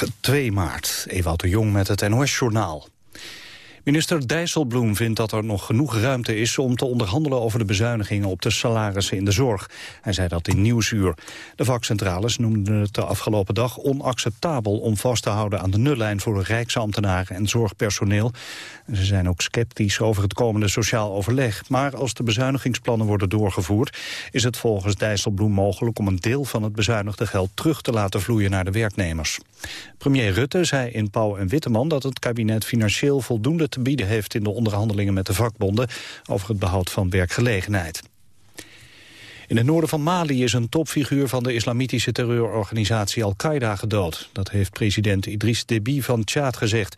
Woensdag 2 maart. Ewout de Jong met het NOS-journaal. Minister Dijsselbloem vindt dat er nog genoeg ruimte is om te onderhandelen over de bezuinigingen op de salarissen in de zorg. Hij zei dat in Nieuwsuur. De vakcentrales noemden het de afgelopen dag onacceptabel om vast te houden aan de nullijn voor rijksambtenaren en zorgpersoneel. Ze zijn ook sceptisch over het komende sociaal overleg. Maar als de bezuinigingsplannen worden doorgevoerd... is het volgens Dijsselbloem mogelijk om een deel van het bezuinigde geld... terug te laten vloeien naar de werknemers. Premier Rutte zei in Pauw en Witteman dat het kabinet financieel voldoende te bieden heeft... in de onderhandelingen met de vakbonden over het behoud van werkgelegenheid. In het noorden van Mali is een topfiguur van de islamitische terreurorganisatie Al-Qaeda gedood. Dat heeft president Idris Deby van Tjaad gezegd.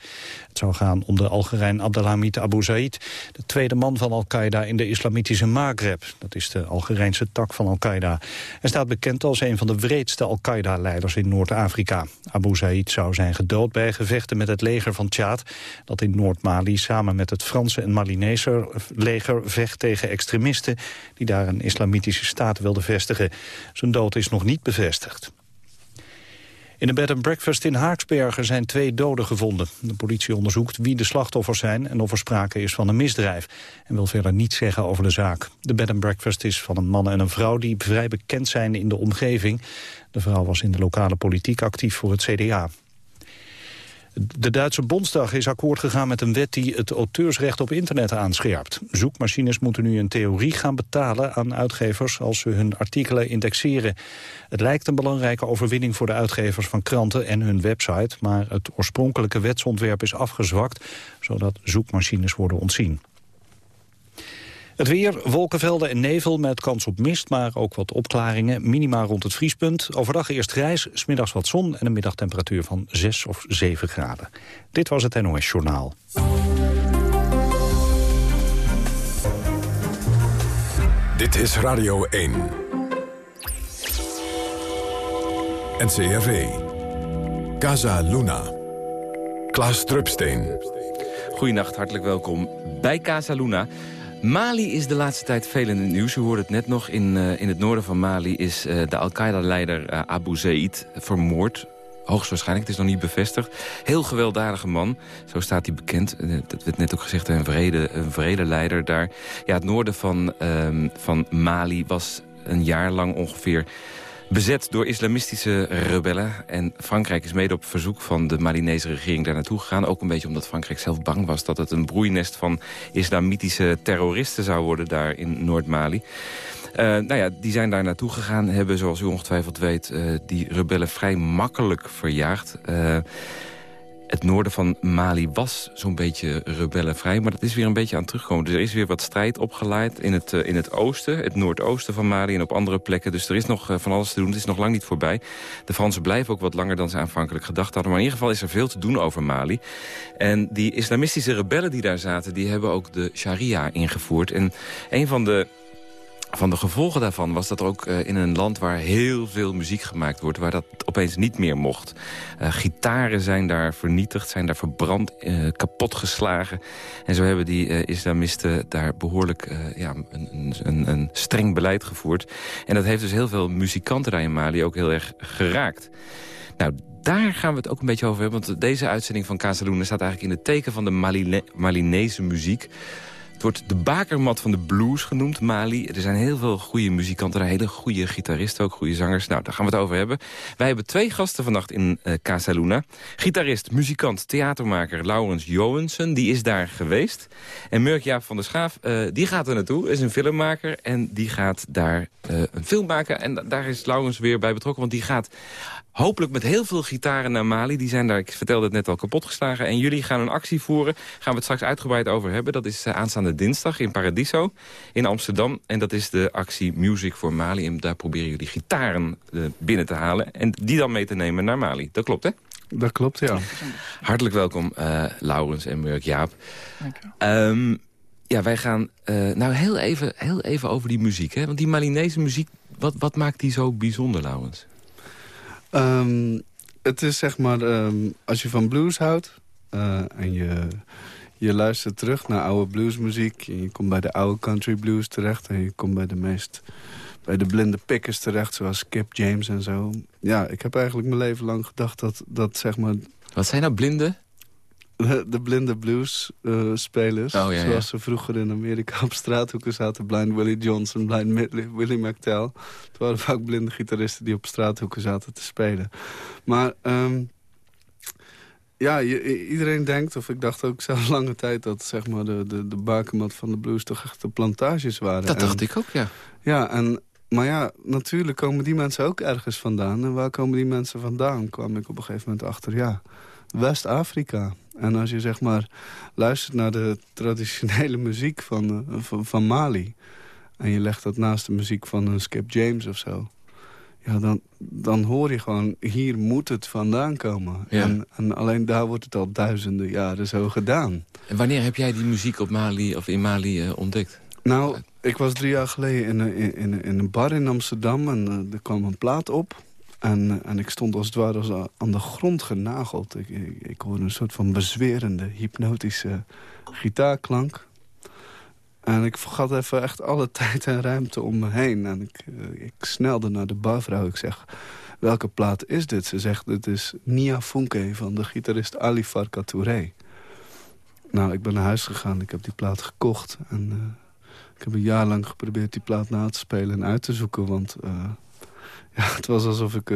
Het zou gaan om de Algerijn Abdelhamid Abu Zaid, de tweede man van Al-Qaeda in de islamitische Maghreb. Dat is de Algerijnse tak van Al-Qaeda. Hij staat bekend als een van de wreedste Al-Qaeda-leiders in Noord-Afrika. Abu Zaid zou zijn gedood bij gevechten met het leger van Tjaad, dat in Noord-Mali samen met het Franse en Malinese leger vecht tegen extremisten die daar een islamitische staat wilden vestigen. Zijn dood is nog niet bevestigd. In een bed and breakfast in Haaksbergen zijn twee doden gevonden. De politie onderzoekt wie de slachtoffers zijn en of er sprake is van een misdrijf. En wil verder niets zeggen over de zaak. De bed and breakfast is van een man en een vrouw die vrij bekend zijn in de omgeving. De vrouw was in de lokale politiek actief voor het CDA. De Duitse Bondsdag is akkoord gegaan met een wet die het auteursrecht op internet aanscherpt. Zoekmachines moeten nu in theorie gaan betalen aan uitgevers als ze hun artikelen indexeren. Het lijkt een belangrijke overwinning voor de uitgevers van kranten en hun website, maar het oorspronkelijke wetsontwerp is afgezwakt, zodat zoekmachines worden ontzien. Het weer, wolkenvelden en nevel met kans op mist, maar ook wat opklaringen. Minima rond het vriespunt. Overdag eerst grijs, smiddags wat zon en een middagtemperatuur van 6 of 7 graden. Dit was het NOS Journaal. Dit is Radio 1. NCRV. Casa Luna. Klaas Drupsteen. Goedenacht, hartelijk welkom bij Casa Luna. Mali is de laatste tijd veel in het nieuws. U hoorde het net nog. In, uh, in het noorden van Mali is uh, de Al-Qaeda-leider uh, Abu Zaid vermoord. Hoogstwaarschijnlijk, het is nog niet bevestigd. Heel gewelddadige man, zo staat hij bekend. Dat werd net ook gezegd, een vrede, een vrede leider daar. Ja, het noorden van, um, van Mali was een jaar lang ongeveer bezet door islamistische rebellen. En Frankrijk is mede op verzoek van de Malinese regering daar naartoe gegaan. Ook een beetje omdat Frankrijk zelf bang was dat het een broeinest van islamitische terroristen zou worden daar in Noord-Mali. Uh, nou ja, die zijn daar naartoe gegaan, hebben zoals u ongetwijfeld weet uh, die rebellen vrij makkelijk verjaagd. Uh, het noorden van Mali was zo'n beetje rebellenvrij. Maar dat is weer een beetje aan teruggekomen. Dus er is weer wat strijd opgeleid in het, uh, in het oosten, het noordoosten van Mali... en op andere plekken. Dus er is nog uh, van alles te doen. Het is nog lang niet voorbij. De Fransen blijven ook wat langer dan ze aanvankelijk gedacht hadden. Maar in ieder geval is er veel te doen over Mali. En die islamistische rebellen die daar zaten... die hebben ook de sharia ingevoerd. En een van de van de gevolgen daarvan was dat er ook uh, in een land waar heel veel muziek gemaakt wordt... waar dat opeens niet meer mocht. Uh, gitaren zijn daar vernietigd, zijn daar verbrand, uh, kapotgeslagen. En zo hebben die islamisten daar behoorlijk ja, een, een, een, streng beleid gevoerd. En dat heeft dus heel veel muzikanten daar in Mali ook heel erg geraakt. Nou, daar gaan we het ook een beetje over hebben. Want deze uitzending van Casaluna staat eigenlijk in het teken van de Maline Malinese muziek. Het wordt de bakermat van de blues genoemd, Mali. Er zijn heel veel goede muzikanten, hele goede gitaristen, ook goede zangers. Nou, daar gaan we het over hebben. Wij hebben twee gasten vannacht in uh, Casa Luna. Gitarist, muzikant, theatermaker Laurens Johansen, die is daar geweest. En Murk van der Schaaf, uh, die gaat er naartoe, is een filmmaker. En die gaat daar uh, een film maken. En daar is Laurens weer bij betrokken, want die gaat Hopelijk met heel veel gitaren naar Mali. Die zijn daar, ik vertelde het net al, kapotgeslagen. En jullie gaan een actie voeren. Gaan we het straks uitgebreid over hebben. Dat is uh, aanstaande dinsdag in Paradiso in Amsterdam. En dat is de actie Music for Mali. En daar proberen jullie gitaren uh, binnen te halen. En die dan mee te nemen naar Mali. Dat klopt, hè? Dat klopt, ja. Hartelijk welkom, uh, Laurens en Murk Jaap. Dank je um, ja, wij gaan nou heel even, heel even over die muziek. Hè? Want die Malinese muziek, wat, wat maakt die zo bijzonder, Laurens? Um, het is zeg maar, um, als je van blues houdt... Uh, en je, je luistert terug naar oude bluesmuziek... en je komt bij de oude country blues terecht... en je komt bij de meest bij de blinde pikkers terecht, zoals Skip James en zo. Ja, ik heb eigenlijk mijn leven lang gedacht dat, dat zeg maar... Wat zijn nou blinden? De, blinde blues uh, spelers, oh, ja, zoals ze vroeger in Amerika op straathoeken zaten. Blind Willie Johnson, Blind Willie McTell. Het waren vaak blinde gitaristen die op straathoeken zaten te spelen. Maar um, ja, iedereen denkt, of ik dacht ook zelf lange tijd... dat zeg maar, de, de, de bakermat van de blues toch echt de plantages waren. Dat dacht ik ook, ja. Ja, en, maar ja, natuurlijk komen die mensen ook ergens vandaan. En waar komen die mensen vandaan, kwam ik op een gegeven moment achter. Ja, West-Afrika. En als je zeg maar luistert naar de traditionele muziek van, eh, van, van Mali... en je legt dat naast de muziek van een Skip James of zo ja, dan, dan hoor je gewoon, hier moet het vandaan komen. En, en, alleen daar wordt het al duizenden jaren zo gedaan. En wanneer heb jij die muziek op Mali of in Mali uh, ontdekt? Nou, ik was drie jaar geleden in, in, in, in een bar in Amsterdam en uh, er kwam een plaat op. En, uh, en ik stond als het ware als aan de grond genageld. Ik, ik, ik hoorde een soort van bezwerende, hypnotische gitaarklank. En ik vergat even echt alle tijd en ruimte om me heen. En ik, uh, ik snelde naar de barvrouw. Ik zeg, welke plaat is dit? Ze zegt, dit is Nia Funke van de gitarist Ali Farka Touré. Nou, ik ben naar huis gegaan. Ik heb die plaat gekocht. En uh, ik heb een jaar lang geprobeerd die plaat na te spelen en uit te zoeken. Want uh, ja, het was alsof ik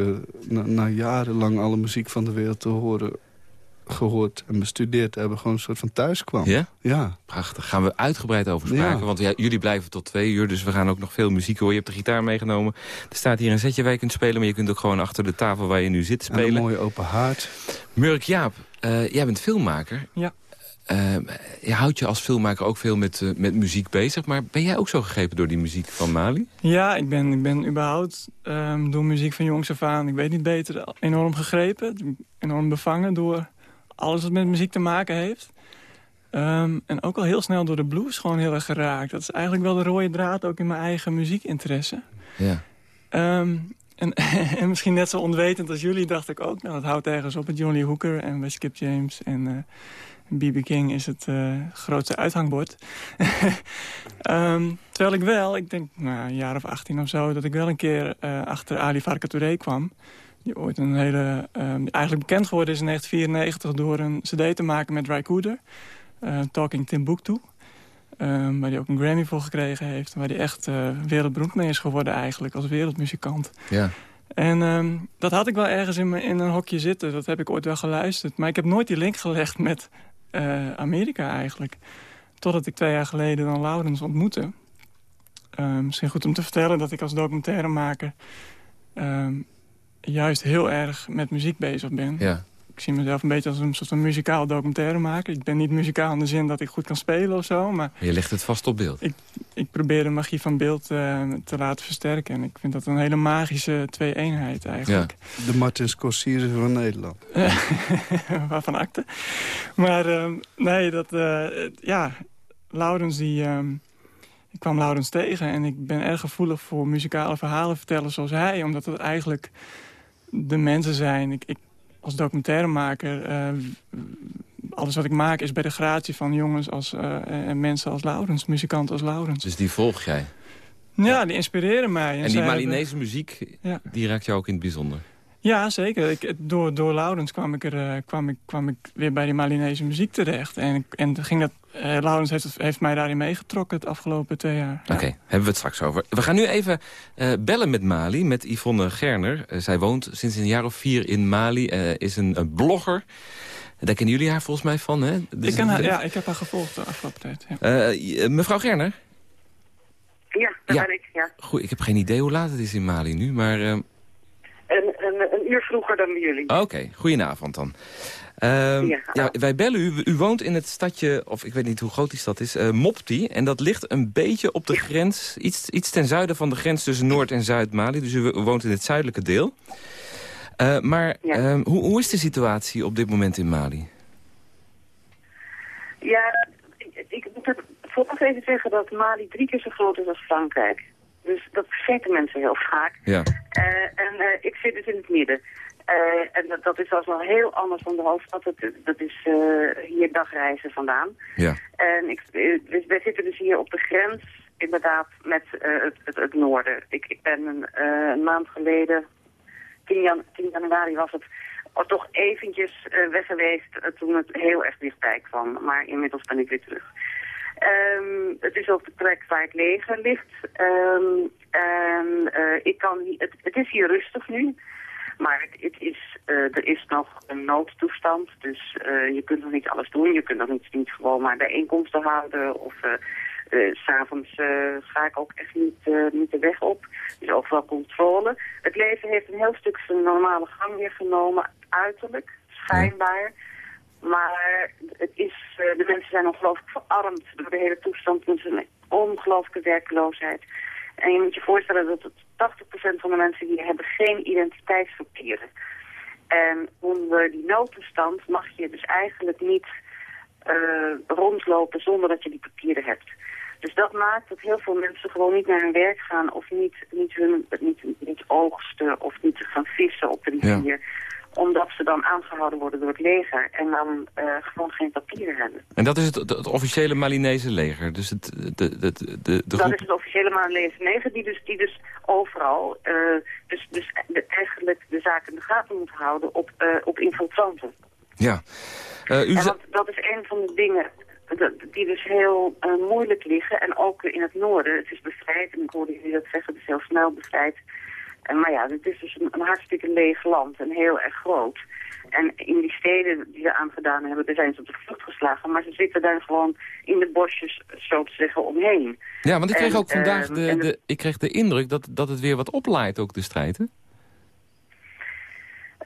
na jarenlang alle muziek van de wereld te horen gehoord en bestudeerd hebben... gewoon een soort van thuis kwam. Ja? Ja. Prachtig. Gaan we uitgebreid over spraken. Want ja, jullie blijven tot twee uur, dus we gaan ook nog veel muziek horen. Je hebt de gitaar meegenomen. Er staat hier een zetje waar je kunt spelen... maar je kunt ook gewoon achter de tafel waar je nu zit spelen. En een mooie open haard. Murk Jaap, uh, jij bent filmmaker. Ja. Uh, je houdt je als filmmaker ook veel met, uh, met muziek bezig. Maar ben jij ook zo gegrepen door die muziek van Mali? Ja, ik ben, ik ben überhaupt um, door muziek van jongs af aan... ik weet niet beter, enorm gegrepen. Enorm bevangen door alles wat met muziek te maken heeft. Ehm, en ook al heel snel door de blues gewoon heel erg geraakt. Dat is eigenlijk wel de rode draad ook in mijn eigen muziekinteresse. Ja. Ehm, en, en, misschien net zo onwetend als jullie dacht ik ook... nou, dat houdt ergens op met Johnny Hooker en bij Skip James en B.B. Eh, King is het uh, grootste uithangbord. Ehm, terwijl ik wel, ik denk nou, een jaar of 18 of zo... dat ik wel een keer uh, achter Ali Farka Touré kwam... Die ooit een hele, um, eigenlijk bekend geworden is in 1994 door een cd te maken met Ry Cooder. Uh, Talking Timbuktu. Um, waar hij ook een Grammy voor gekregen heeft. Waar hij echt uh, wereldberoemd mee is geworden eigenlijk als wereldmuzikant. Ja. En um, dat had ik wel ergens in, in een hokje zitten. Dat heb ik ooit wel geluisterd. Maar ik heb nooit die link gelegd met uh, Amerika eigenlijk. Totdat ik twee jaar geleden dan Laurens ontmoette. Um, misschien goed om te vertellen dat ik als documentairemaker... Um, juist heel erg met muziek bezig ben. Ja. Ik zie mezelf een beetje als een soort van muzikaal documentaire maken. Ik ben niet muzikaal in de zin dat ik goed kan spelen of zo. Maar je legt het vast op beeld. Ik, ik probeer de magie van beeld uh, te laten versterken. En ik vind dat een hele magische twee-eenheid eigenlijk. Ja. De Martin Scorsese van Nederland. Waarvan akte. Maar uh, nee, dat... Uh, ja, Laurens die... Ehm, ik kwam Laurens tegen en ik ben erg gevoelig voor muzikale verhalen vertellen zoals hij. Omdat het eigenlijk de mensen zijn. Ik, ik als documentairemaker, uh, alles wat ik maak is bij de gratie van jongens als, uh, en mensen als Laurens, muzikanten als Laurens. Dus die volg jij? Ja, die inspireren mij. En, en die Malinese muziek, die raakt jou ook in het bijzonder? Ja, zeker. Ik, door, door Laurens kwam ik, er, uh, kwam, ik, kwam ik weer bij die Malinese muziek terecht. En, en ging dat, uh, Laurens heeft, heeft mij daarin meegetrokken het afgelopen twee jaar. Oké, hebben we het straks over. We gaan nu even uh, bellen met Mali, met Yvonne Gerner. zij woont sinds een jaar of vier in Mali, is een, een, blogger. Daar kennen jullie haar volgens mij van, hè? Dus ik ken haar, ja, ik heb haar gevolgd de afgelopen tijd. Ja. mevrouw Gerner? Ja, dat ja. ben ik, ja. Goed, ik heb geen idee hoe laat het is in Mali nu, maar een, een, een uur vroeger dan jullie. Oké, okay, goedenavond dan. Uh, ja, ja, wij bellen u. U woont in het stadje, of ik weet niet hoe groot die stad is, uh, Mopti. En dat ligt een beetje op de grens, iets, iets ten zuiden van de grens tussen Noord- en Zuid-Mali. Dus u woont in het zuidelijke deel. Uh, maar ja. hoe, hoe is de situatie op dit moment in Mali? Ja, ik, ik moet vooraf even zeggen dat Mali drie keer zo groot is als Frankrijk. Dus dat vergeten mensen heel vaak. Ja. Uh, en uh, ik zit dus in het midden. Uh, en dat, dat is wel heel anders dan de hoofdstad. Dat, dat is hier dagreizen vandaan. Ja. En ik, dus wij zitten dus hier op de grens inderdaad met het, het, het, noorden. Ik, ik ben een, een maand geleden, 10, jan 10 januari was het, toch eventjes weg geweest toen het heel erg dichtbij kwam. Maar inmiddels ben ik weer terug. Um, het is ook de plek waar het leger ligt. Um, en uh, ik kan, het, het is hier rustig nu. Maar het, is, uh, er is nog een noodtoestand, dus uh, je kunt nog niet alles doen. Je kunt nog niet, niet gewoon maar bijeenkomsten houden. Of s'avonds ga ik ook echt niet, niet de weg op. Dus overal controle. Het leven heeft een heel stuk zijn normale gang weer genomen, uiterlijk, schijnbaar. Maar het is, de mensen zijn ongelooflijk verarmd door de hele toestand. Er is een ongelooflijke werkloosheid. En je moet je voorstellen dat het 80% van de mensen hier hebben geen identiteitspapieren. En onder die noodtoestand mag je dus eigenlijk niet uh, rondlopen zonder dat je die papieren hebt. Dus dat maakt dat heel veel mensen gewoon niet naar hun werk gaan of niet, niet, hun, niet, niet oogsten of niet gaan vissen op de rivier omdat ze dan aangehouden worden door het leger en dan uh, gewoon geen papieren hebben. En dat is het, het, officiële Malinese leger? Dus het, de, de, de, de Dat is het officiële Malinese leger die dus, die dus overal uh, dus, dus de, eigenlijk de zaken in de gaten moet houden op, uh, op infiltranten. Ja. u en dat is een van de dingen die dus heel moeilijk liggen. En ook in het noorden, het is bevrijd, en ik hoorde jullie dat zeggen, het is heel snel bevrijd en, maar ja, het is dus een, een, hartstikke leeg land en heel erg groot. En in die steden die ze aangedaan hebben, daar zijn ze op de vlucht geslagen. Maar ze zitten daar gewoon in de bosjes, zo te zeggen, omheen. Ja, want ik kreeg ook vandaag ehm, de, de, ik kreeg de indruk dat, dat het weer wat oplaait, ook de strijd, hè?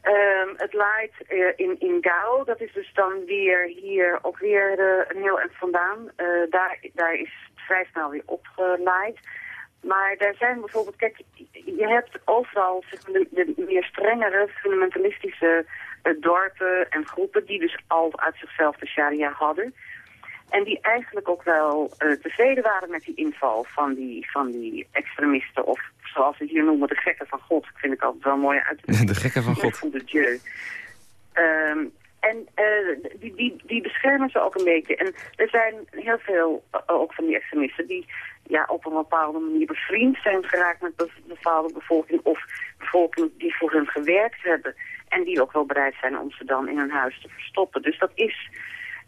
Um, het laait uh, in, in Gao, dat is dus dan weer hier ook weer uh, een heel eind vandaan. Uh, daar, daar is het vrij snel weer opgelaaid. Maar daar zijn bijvoorbeeld, kijk, je hebt overal zeg maar, de, meer strengere fundamentalistische uh, dorpen en groepen die dus al uit zichzelf de sharia hadden. En die eigenlijk ook wel uh, tevreden waren met die inval van die, van die extremisten. Of zoals ze hier noemen, de gekken van God. Ik vind ik altijd wel mooi uit. De gekken van God. Van de Dieu. Um, en uh, die, die, beschermen ze ook een beetje. En er zijn heel veel, uh, ook van die extremisten, die ja, op een bepaalde manier bevriend zijn geraakt met een bepaalde bevolking. Of bevolking die voor hen gewerkt hebben. En die ook wel bereid zijn om ze dan in hun huis te verstoppen. Dus dat is...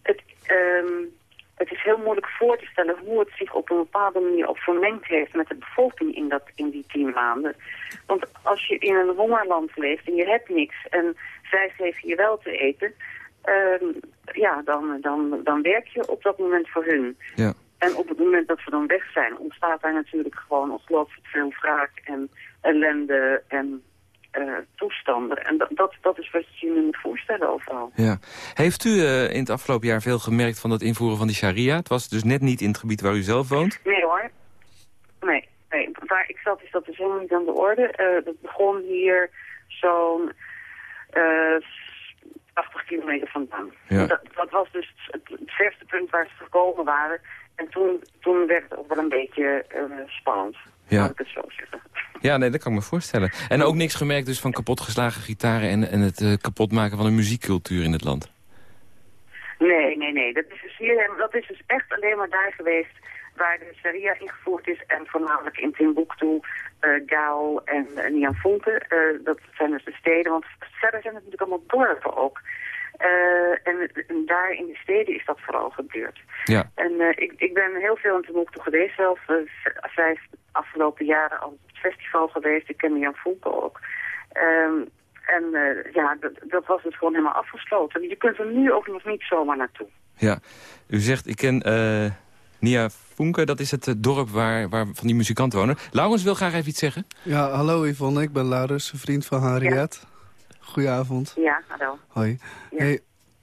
Het, um, het is heel moeilijk voor te stellen hoe het zich op een bepaalde manier ook vermengd heeft met de bevolking in, dat, in die tien maanden. Want als je in een hongerland leeft en je hebt niks en zij geven je wel te eten, uh, ja, dan, dan, dan werk je op dat moment voor hun. Ja. En op het moment dat ze dan weg zijn, ontstaat daar natuurlijk gewoon ongelooflijk veel wraak en ellende en uh, toestanden. En dat, dat, dat, is wat je je nu moet voorstellen overal. Ja. Heeft u uh, in het afgelopen jaar veel gemerkt van dat invoeren van die sharia? Het was dus net niet in het gebied waar u zelf woont? Nee hoor. Nee. nee. Waar ik zat is dat dus helemaal niet aan de orde. Uh, dat begon hier zo'n 80 kilometer vandaan. Ja. Dat, dat, was dus het, het verste punt waar ze gekomen waren. En toen, toen werd het ook wel een beetje uh, spannend. Ja. Laat ik het zo zeggen. Ja, nee, dat kan ik me voorstellen. En ook niks gemerkt dus van kapotgeslagen gitaren... en, en het uh, kapotmaken van de muziekcultuur in het land? Nee, nee, nee. Dat is, dus hier, dat is dus echt alleen maar daar geweest waar de sharia ingevoerd is. En voornamelijk in Timbuktu, uh, Gao en uh, Nianfonte. Uh, dat zijn dus de steden, want verder zijn het natuurlijk allemaal dorpen ook. En, en, daar in de steden is dat vooral gebeurd. Ja. En ik, ik ben heel veel in Timbuktu geweest, zelf vijf afgelopen jaren al op het festival geweest. Ik ken Jan Fonke ook. Um, en ja, dat, dat, was dus gewoon helemaal afgesloten. Je kunt er nu ook nog niet zomaar naartoe. Ja, u zegt, ik ken Nia Funke, dat is het eh, dorp waar, waar van die muzikanten wonen. Laurens wil graag even iets zeggen. Ja, hallo Yvonne, ik ben Laurens, vriend van Harriet. Ja. Goedenavond. Ja, hallo. Hoi. Hey,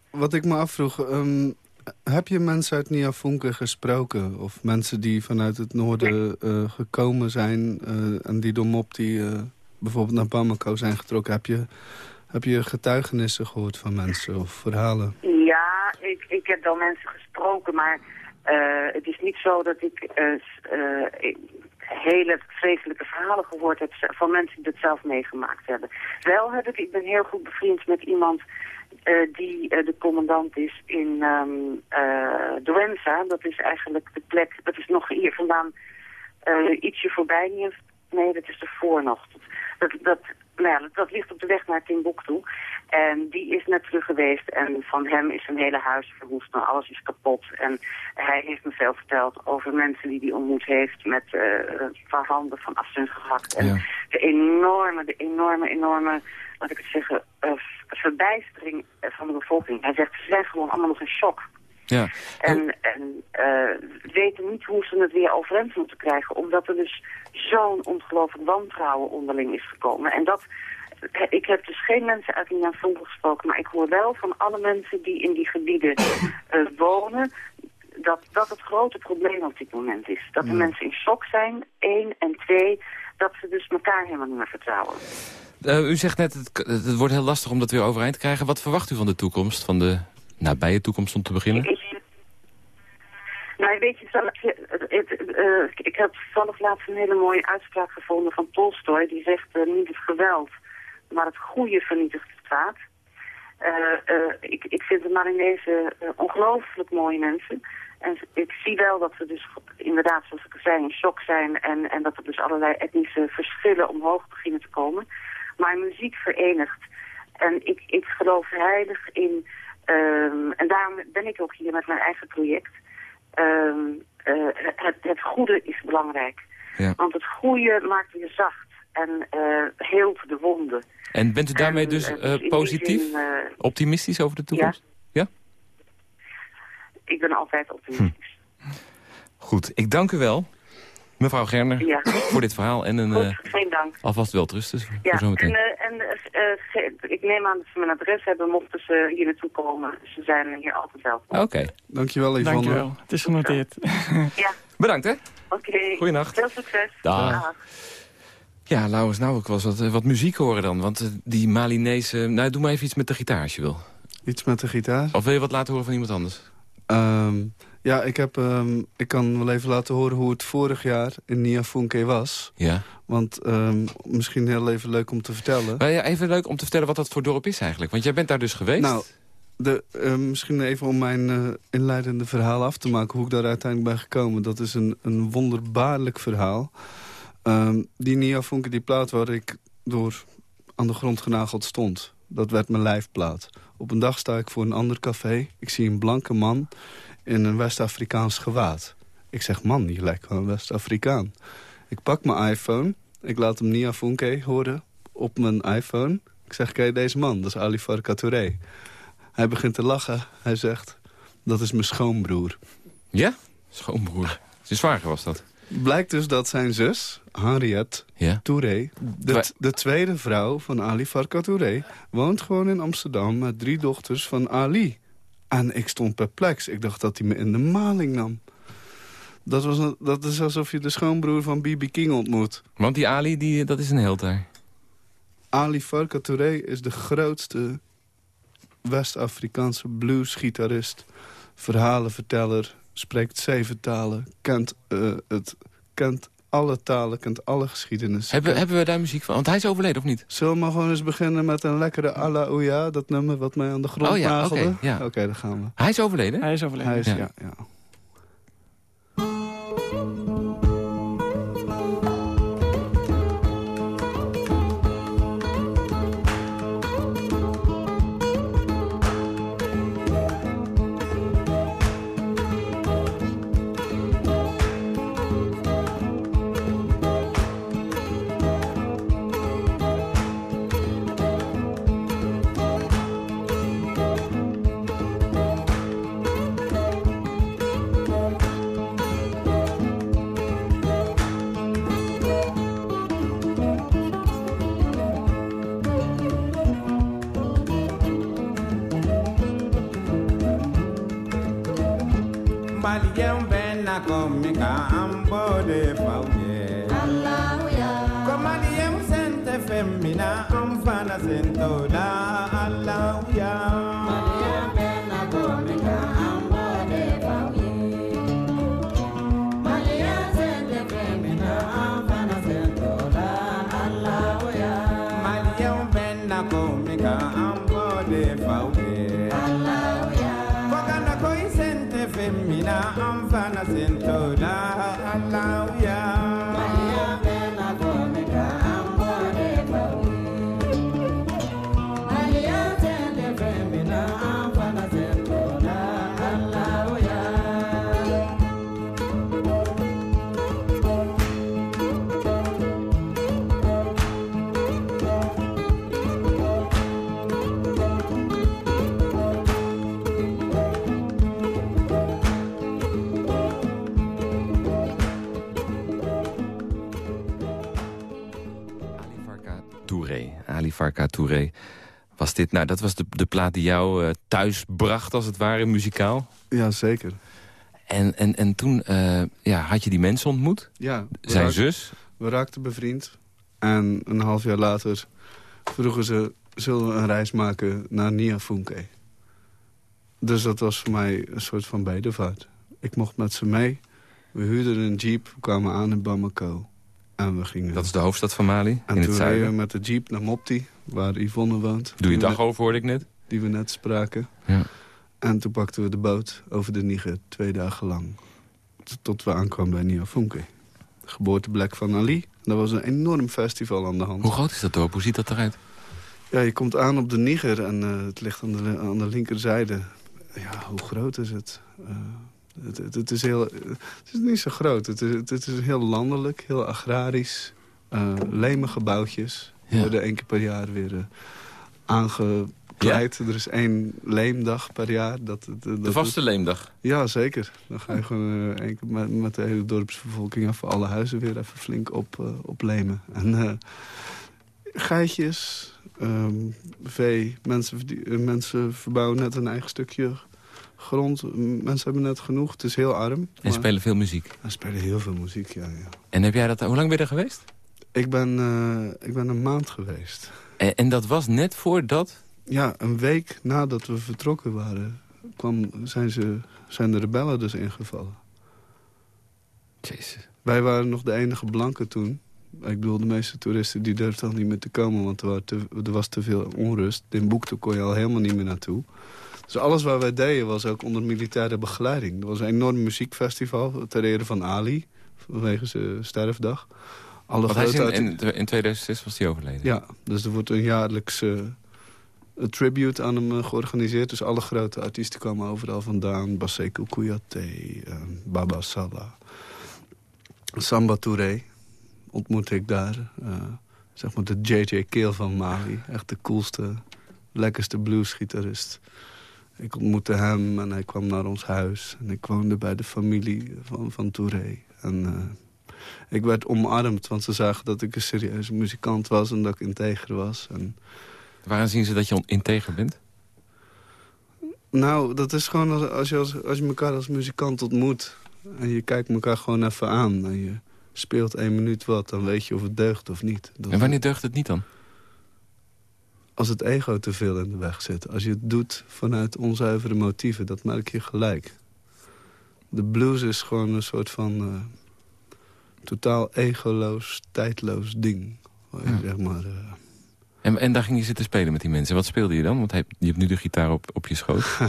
wat ik me afvroeg, um, heb je mensen uit Nia Funke gesproken? Of mensen die vanuit het noorden uh, gekomen zijn uh, en die door Mopti uh, bijvoorbeeld naar Bamako zijn getrokken? Heb je, heb je getuigenissen gehoord van mensen of verhalen? Ja, ik, ik heb wel mensen gesproken, maar uh, het is niet zo dat ik uh, hele vreselijke verhalen gehoord heb van mensen die het zelf meegemaakt hebben. Wel heb ik, ik ben heel goed bevriend met iemand die de commandant is in um, Duenza. Dat is eigenlijk de plek, dat is nog hier vandaan ietsje voorbij. Nee, dat is ervoor nog. Dat, dat, nou ja, dat, ligt op de weg naar Timbuktu. En die is net terug geweest en van hem is zijn hele huis verwoest. Nou, alles is kapot. En hij heeft me veel verteld over mensen die hij ontmoet heeft met uh, handen van af zijn gehakt. En de enorme, de enorme, enorme, laat ik het zeggen, uh, verbijstering van de bevolking. Hij zegt, ze zijn gewoon allemaal nog in shock. Ja. En, en uh, weten niet hoe ze het weer overeind moeten krijgen. Omdat er dus zo'n ongelooflijk wantrouwen onderling is gekomen. En dat, ik heb dus geen mensen uit Nyanfungo gesproken. Maar ik hoor wel van alle mensen die in die gebieden uh, wonen. Dat dat het grote probleem op dit moment is. Dat de mensen in shock zijn, één. En twee, dat ze dus elkaar helemaal niet meer vertrouwen. Uh, u zegt net, het, het wordt heel lastig om dat weer overeind te krijgen. Wat verwacht u van de toekomst, van de nabije toekomst om te beginnen? Nou, weet je, uh, ik heb toevallig laatst een hele mooie uitspraak gevonden van Tolstoy. Die zegt uh, niet het geweld, maar het goede vernietigt het kwaad. Uh, ik, ik vind de Marinese ongelooflijk mooie mensen. En ik zie wel dat we dus inderdaad, zoals ik zei, in shock zijn. En, en dat er dus allerlei etnische verschillen omhoog beginnen te komen. Maar muziek verenigt. En ik, ik geloof heilig in Um, en daarom ben ik ook hier met mijn eigen project. Um, uh, het, het, goede is belangrijk. Ja. Want het goede maakt je zacht en uh, heelt de wonden. En bent u daarmee en, dus, uh, positief, zin, optimistisch over de toekomst? Ja? ja? Ik ben altijd optimistisch. Hm. Goed, ik dank u wel. Mevrouw Gerner, ja. voor dit verhaal. En een, Goed, geen dank. Alvast wel rusten dus ja, voor zometeen. En, uh, en uh, ik neem aan dat ze mijn adres hebben mochten ze hier naartoe komen. Ze zijn hier altijd welkom. Oké. Okay. Dankjewel, Yvonne. Dankjewel. Het is genoteerd. ja. Bedankt, hè. Oké. Okay. Goeienacht. Veel succes. Dag. Dag. Ja, Lauwers, nou, ik was wat, wat muziek horen dan. Want die Malinese... Nou, doe maar even iets met de gitaar als je wil. Iets met de gitaar? Of wil je wat laten horen van iemand anders? Um, ja, ik, heb, um, ik kan wel even laten horen hoe het vorig jaar in Niafunke was. Ja. Want um, misschien heel even leuk om te vertellen. Maar ja, even leuk om te vertellen wat dat voor dorp is eigenlijk. Want jij bent daar dus geweest. Nou, de, uh, misschien even om mijn uh, inleidende verhaal af te maken... hoe ik daar uiteindelijk ben gekomen. Dat is een, een wonderbaarlijk verhaal. Um, die Niafunke, die plaat waar ik door aan de grond genageld stond... dat werd mijn lijfplaat. Op een dag sta ik voor een ander café. Ik zie een blanke man in een West-Afrikaans gewaad. Ik zeg, man, die lijkt wel een West-Afrikaan. Ik pak mijn iPhone, ik laat hem Nia Funke horen op mijn iPhone. Ik zeg, kijk deze man, dat is Ali Farka. Hij begint te lachen, hij zegt, dat is mijn schoonbroer. Ja? Schoonbroer. Zijn zwager was dat? Blijkt dus dat zijn zus, Henriette ja? Touré, de, de, tweede vrouw van Ali Farka Touré... woont gewoon in Amsterdam met drie dochters van Ali. En ik stond perplex. Ik dacht dat hij me in de maling nam. Dat, was een, dat is alsof je de schoonbroer van B.B. King ontmoet. Want die Ali, die, dat is een held daar. Ali Farka Touré is de grootste West-Afrikaanse bluesgitarist. Verhalenverteller, spreekt zeven talen, kent, uh, het, kent alle talen, kent alle geschiedenis. Hebben, hebben we daar muziek van? Want hij is overleden, of niet? Zullen we maar gewoon eens beginnen met een lekkere Alaouya? Dat nummer wat mij aan de grond oh, ja, nagelde? Oké, ja. okay, dan gaan we. Hij is overleden? Hij is overleden. Hij is, ja, ja. ja. I'm nakọ̀ mi kà á ń bọ̀ de. Farka Touré was dit. Nou, dat was de, de plaat die jou uh, thuis bracht, als het ware, muzikaal. Ja, zeker. En, en, en toen uh, ja, had je die mensen ontmoet? Ja. Zijn raakten, zus? We raakten bevriend. En een half jaar later vroegen ze... zullen we een reis maken naar Niafunke? Dus dat was voor mij een soort van bedevaart. Ik mocht met ze mee. We huurden een jeep, we kwamen aan in Bamako. En we gingen... Dat is de hoofdstad van Mali, en in het zuiden. met de jeep naar Mopti, waar Yvonne woont. Doe je dag over, hoorde ik net. Die we net spraken. Ja. En toen pakten we de boot over de Niger, twee dagen lang. Tot we aankwamen bij Niafunke. Geboorteplek van Ali. Dat was een enorm festival aan de hand. Hoe groot is dat dorp? Hoe ziet dat eruit? Ja, je komt aan op de Niger en eh, het ligt aan de, aan de linkerzijde. Ja, hoe groot is het? Eh, het, het, het is heel, het is niet zo groot. Het is, het, is heel landelijk, heel agrarisch. Eh leme gebouwtjes. Ja. worden één keer per jaar weer eh, aangekleid. Er is één leemdag per jaar. Dat, dat, De vaste leemdag. Ja, zeker. Dan ga je gewoon eh, één keer met, met de hele dorpsbevolking... even alle huizen weer even flink op, eh, oplemen. En geitjes, ehm, vee, mensen, mensen verbouwen net een eigen stukje grond. Mensen hebben net genoeg, het is heel arm. En spelen veel muziek. Er spelen heel veel muziek, ja. ja. En heb jij dat... Hoe lang ben je er geweest? Ik, ben, eh, ik ben een maand geweest. En, en dat was net voordat... Ja, een week nadat we vertrokken waren... Kwam, zijn, ze, zijn de rebellen dus ingevallen. Jezus. Wij waren nog de enige blanken toen. Ik bedoel, de meeste toeristen die durfden al niet meer te komen... want er, te- er was te veel onrust. In Boekte kon je al helemaal niet meer naartoe. Dus alles wat wij deden was ook onder militaire begeleiding. Er was een enorm muziekfestival ter ere van Ali... vanwege zijn sterfdag. Alle hij is in, arti- in, in 2006 was hij overleden. Ja, dus er wordt een jaarlijks eh, een tribute aan hem eh, georganiseerd. Dus alle grote artiesten kwamen overal vandaan. Baseko Kouyaté, eh, Baba Salah. Samba Touré ontmoette ik daar. eh, zeg maar de J.J. Keel van Mali. Echt de coolste, lekkerste bluesgitarist. Ik ontmoette hem en hij kwam naar ons huis. En ik woonde bij de familie van, van Touré. En eh, ik werd omarmd, want ze zagen dat ik een serieuze muzikant was... en dat ik integer was. En, Waarom zien ze dat je integer bent? nou, dat is gewoon als, als, je, als, als je elkaar als muzikant ontmoet... en je kijkt elkaar gewoon even aan... en je speelt één minuut wat, dan weet je of het deugt of niet. Dat- En wanneer deugt het niet dan? Als het ego te veel in de weg zit. Als je het doet vanuit onzuivere motieven, dat merk je gelijk. De blues is gewoon een soort van eh, totaal egoloos, tijdloos ding. Ja. zeg maar... eh, En, en daar ging je zitten spelen met die mensen. Wat speelde je dan? Want je hebt nu de gitaar op, op je schoot.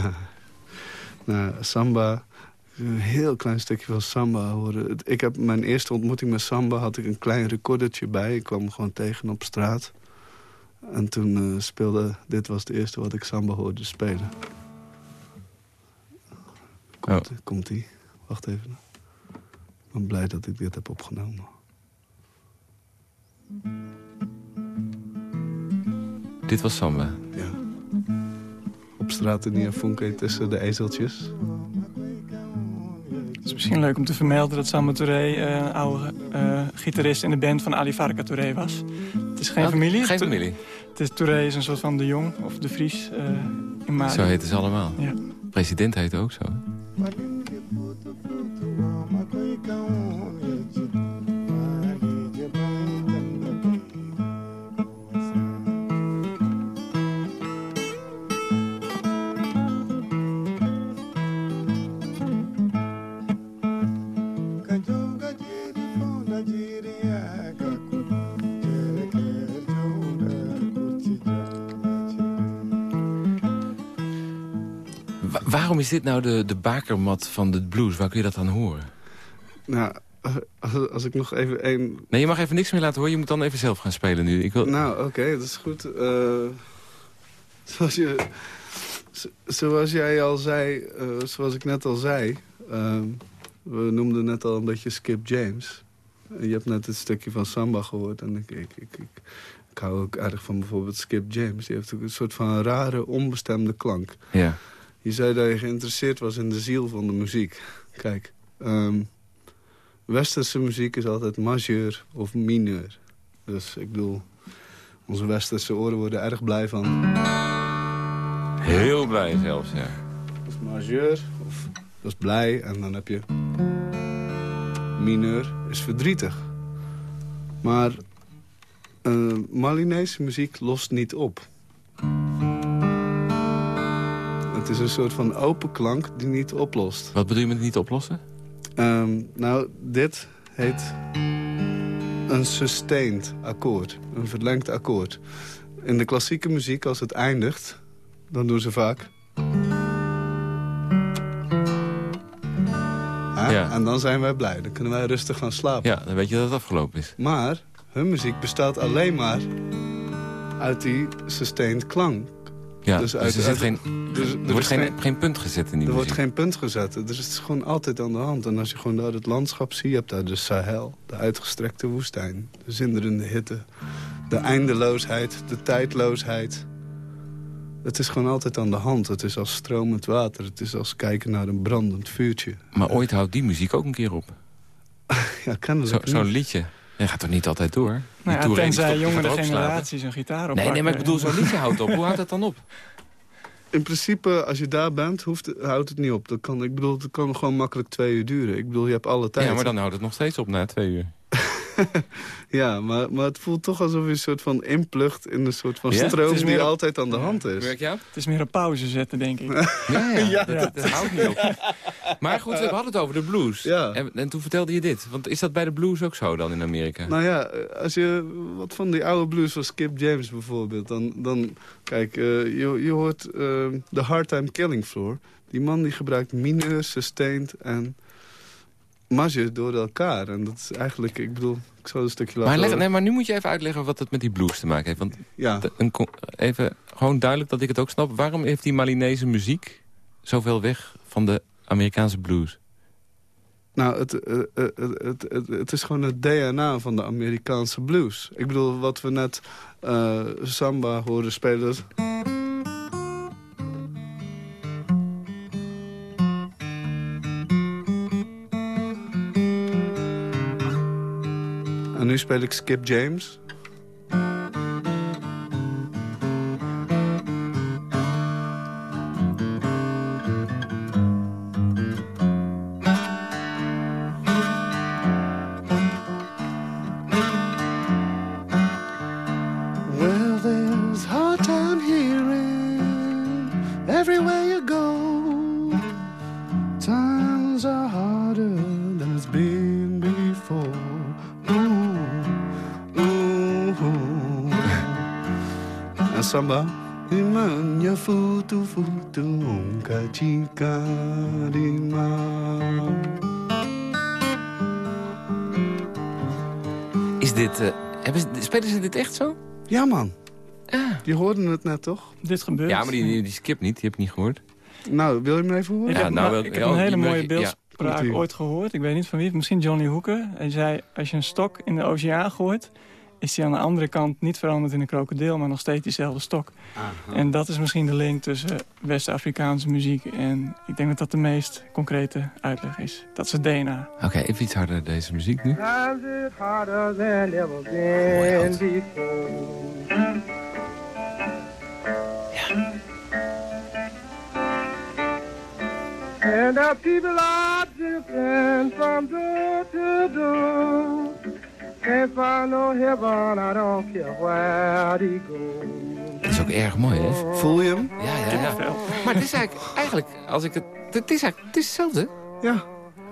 nou, samba, een heel klein stukje van samba horen. Ik heb mijn eerste ontmoeting met samba had ik een klein recordertje bij. Ik kwam gewoon tegen op straat. En toen eh, speelde, dit was het eerste wat ik samba hoorde spelen. Komt, komt ie. Wacht even. Ik ben blij dat ik dit heb opgenomen. Dit was Samba. Ja. Op straat in Niafunke tussen de ezeltjes. Het is misschien leuk om te vermelden dat Samba Touré eh, een oude eh, gitarist in de band van Ali Farka Touré was. Het is geen Ah, familie. Geen familie. Het is Touré is een soort van de Jong of de Vries eh, in Mali. Zo heten ze allemaal. Ja. President heet ook zo. hè? Waarom is dit nou de, de bakermat van de blues? Waar kun je dat aan horen? Nou, eh, als, als ik nog even één... Nee, je mag even niks meer laten horen. Je moet dan even zelf gaan spelen nu. Ik wil... Nou, oké, dat is goed. Eh, zoals, je, zo- zoals jij al zei, eh, zoals ik net al zei... eh, we noemden net al een beetje Skip James. Je hebt net het stukje van Samba gehoord. En ik, ik, ik, ik, ik hou ook erg van bijvoorbeeld Skip James. Die heeft ook een soort van rare, onbestemde klank. Ja. Je zei dat je geïnteresseerd was in de ziel van de muziek. Kijk, ehm, westerse muziek is altijd majeur of mineur. Dus ik bedoel, Onze westerse oren worden erg blij van. Heel blij zelfs, ja. Dat is majeur, of dat is blij. En dan heb je mineur, is verdrietig. Maar uh, Malinese muziek lost niet op. Het is een soort van open klank die niet oplost. Wat bedoel je met niet oplossen? Um, nou, dit heet een sustained akkoord. Een verlengd akkoord. In de klassieke muziek, als het eindigt, dan doen ze vaak... Ja, En dan zijn wij blij. Dan kunnen wij rustig gaan slapen. Ja, dan weet je dat het afgelopen is. Maar hun muziek bestaat alleen maar uit die sustained klank. Ja, dus, uit, er, zit geen, dus, er, wordt geen, geen, punt gezet in die Er wordt geen punt gezet. Dus het is gewoon altijd aan de hand. En als je gewoon daar het landschap ziet, je hebt daar de Sahel, de uitgestrekte woestijn, de zinderende hitte, de eindeloosheid, de tijdloosheid. Het is gewoon altijd aan de hand. Het is als stromend water. Het is als kijken naar een brandend vuurtje. Maar ooit houdt die muziek ook een keer op. ja, kennelijk Zo'n liedje. Je gaat toch niet altijd door? Nou ja, tenzij jongere generaties een gitaar op. Nee, nee, maar ik bedoel, zo'n liedje houdt op. Hoe houdt het dan op? In principe, als je daar bent, hoeft, houdt het niet op. Dat kan, ik bedoel, het kan gewoon makkelijk twee uur duren. Ik bedoel, je hebt alle tijd. Ja, maar dan houdt het nog steeds op na twee uur. ja, maar, maar het voelt toch alsof je een soort van inplucht in een soort van stroom die altijd aan de hand is. Werk je Het is meer een pauze zetten, denk ik. ja, ja, Dat, dat, houdt niet op. Maar goed, we hadden het over de blues. Ja. En, en, toen vertelde je dit. Want is dat bij de blues ook zo dan in Amerika? Nou ja, als je wat van die oude blues van Skip James bijvoorbeeld... dan, dan kijk, uh, je, je hoort uh, The Hard Time Killing Floor. Die man die gebruikt mineur, sustained en major door elkaar. En dat is eigenlijk, ik bedoel, ik zal een stukje laten... Maar, leg, nee, maar nu moet je even uitleggen wat het met die blues te maken heeft. Want ja. een, even gewoon duidelijk dat ik het ook snap. Waarom heeft die Malinese muziek zoveel weg van de Amerikaanse blues? Nou, het, het, het, het, het is gewoon het DNA van de Amerikaanse blues. Ik bedoel, wat we net uh, samba horen spelen... nu speel ik Skip James. Samba. Imanya futu futu chika Is dit... Uh, hebben, spelen ze dit echt zo? Ja, man. Ah. Je hoorde het net, toch? Dit gebeurt. Ja, maar die, die skip niet. Die heb ik niet gehoord. Nou, wil je hem even horen? Ik heb, nou, ik heb een hele mooie beeldspraak ooit gehoord. Ik weet niet van wie. Misschien Johnny Hooker. Hij zei, als je een stok in de oceaan gooit is die aan de andere kant niet veranderd in een krokodil... maar nog steeds diezelfde stok. En dat is misschien de link tussen West-Afrikaanse muziek... en ik denk dat dat de meest concrete uitleg is. Dat is het DNA. Oké, even iets harder deze muziek nu. And the people are different from door to door. Can't find no heaven, I don't care where he goes. Dat is ook erg mooi, hè? Voel je hem? Ja, ja, ja. Maar het is eigenlijk, eigenlijk als ik het... Het is eigenlijk het is hetzelfde. Ja.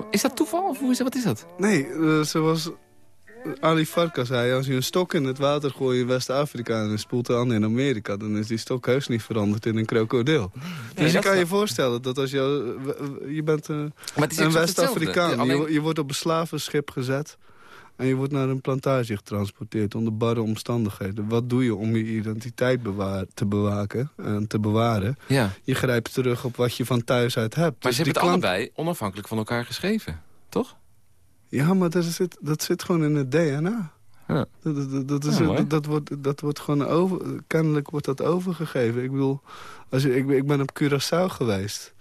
Is dat toeval of hoe is dat, wat is dat? Nee, uh, zoals Ali Farka zei... als je een stok in het water gooit in West-Afrika... en spoelt de in Amerika... dan is die stok heus niet veranderd in een krokodil. dus je kan je voorstellen dat als je... Je bent uh, een West-Afrikaan. Je, je wordt op een slavenschip gezet... En je wordt naar een plantage getransporteerd onder barre omstandigheden. Wat doe je om je identiteit te bewaken en te bewaren? Ja. Je grijpt terug op wat je van thuis uit hebt. Maar dus ze hebben het allebei onafhankelijk van elkaar geschreven, toch? Ja, maar dat zit, dat zit gewoon in het DNA. Ja. Dat, dat, dat, is, dat, dat, wordt, dat wordt gewoon over... Kennelijk wordt dat overgegeven. Ik bedoel, als je, ik, ik ben op Curaçao geweest.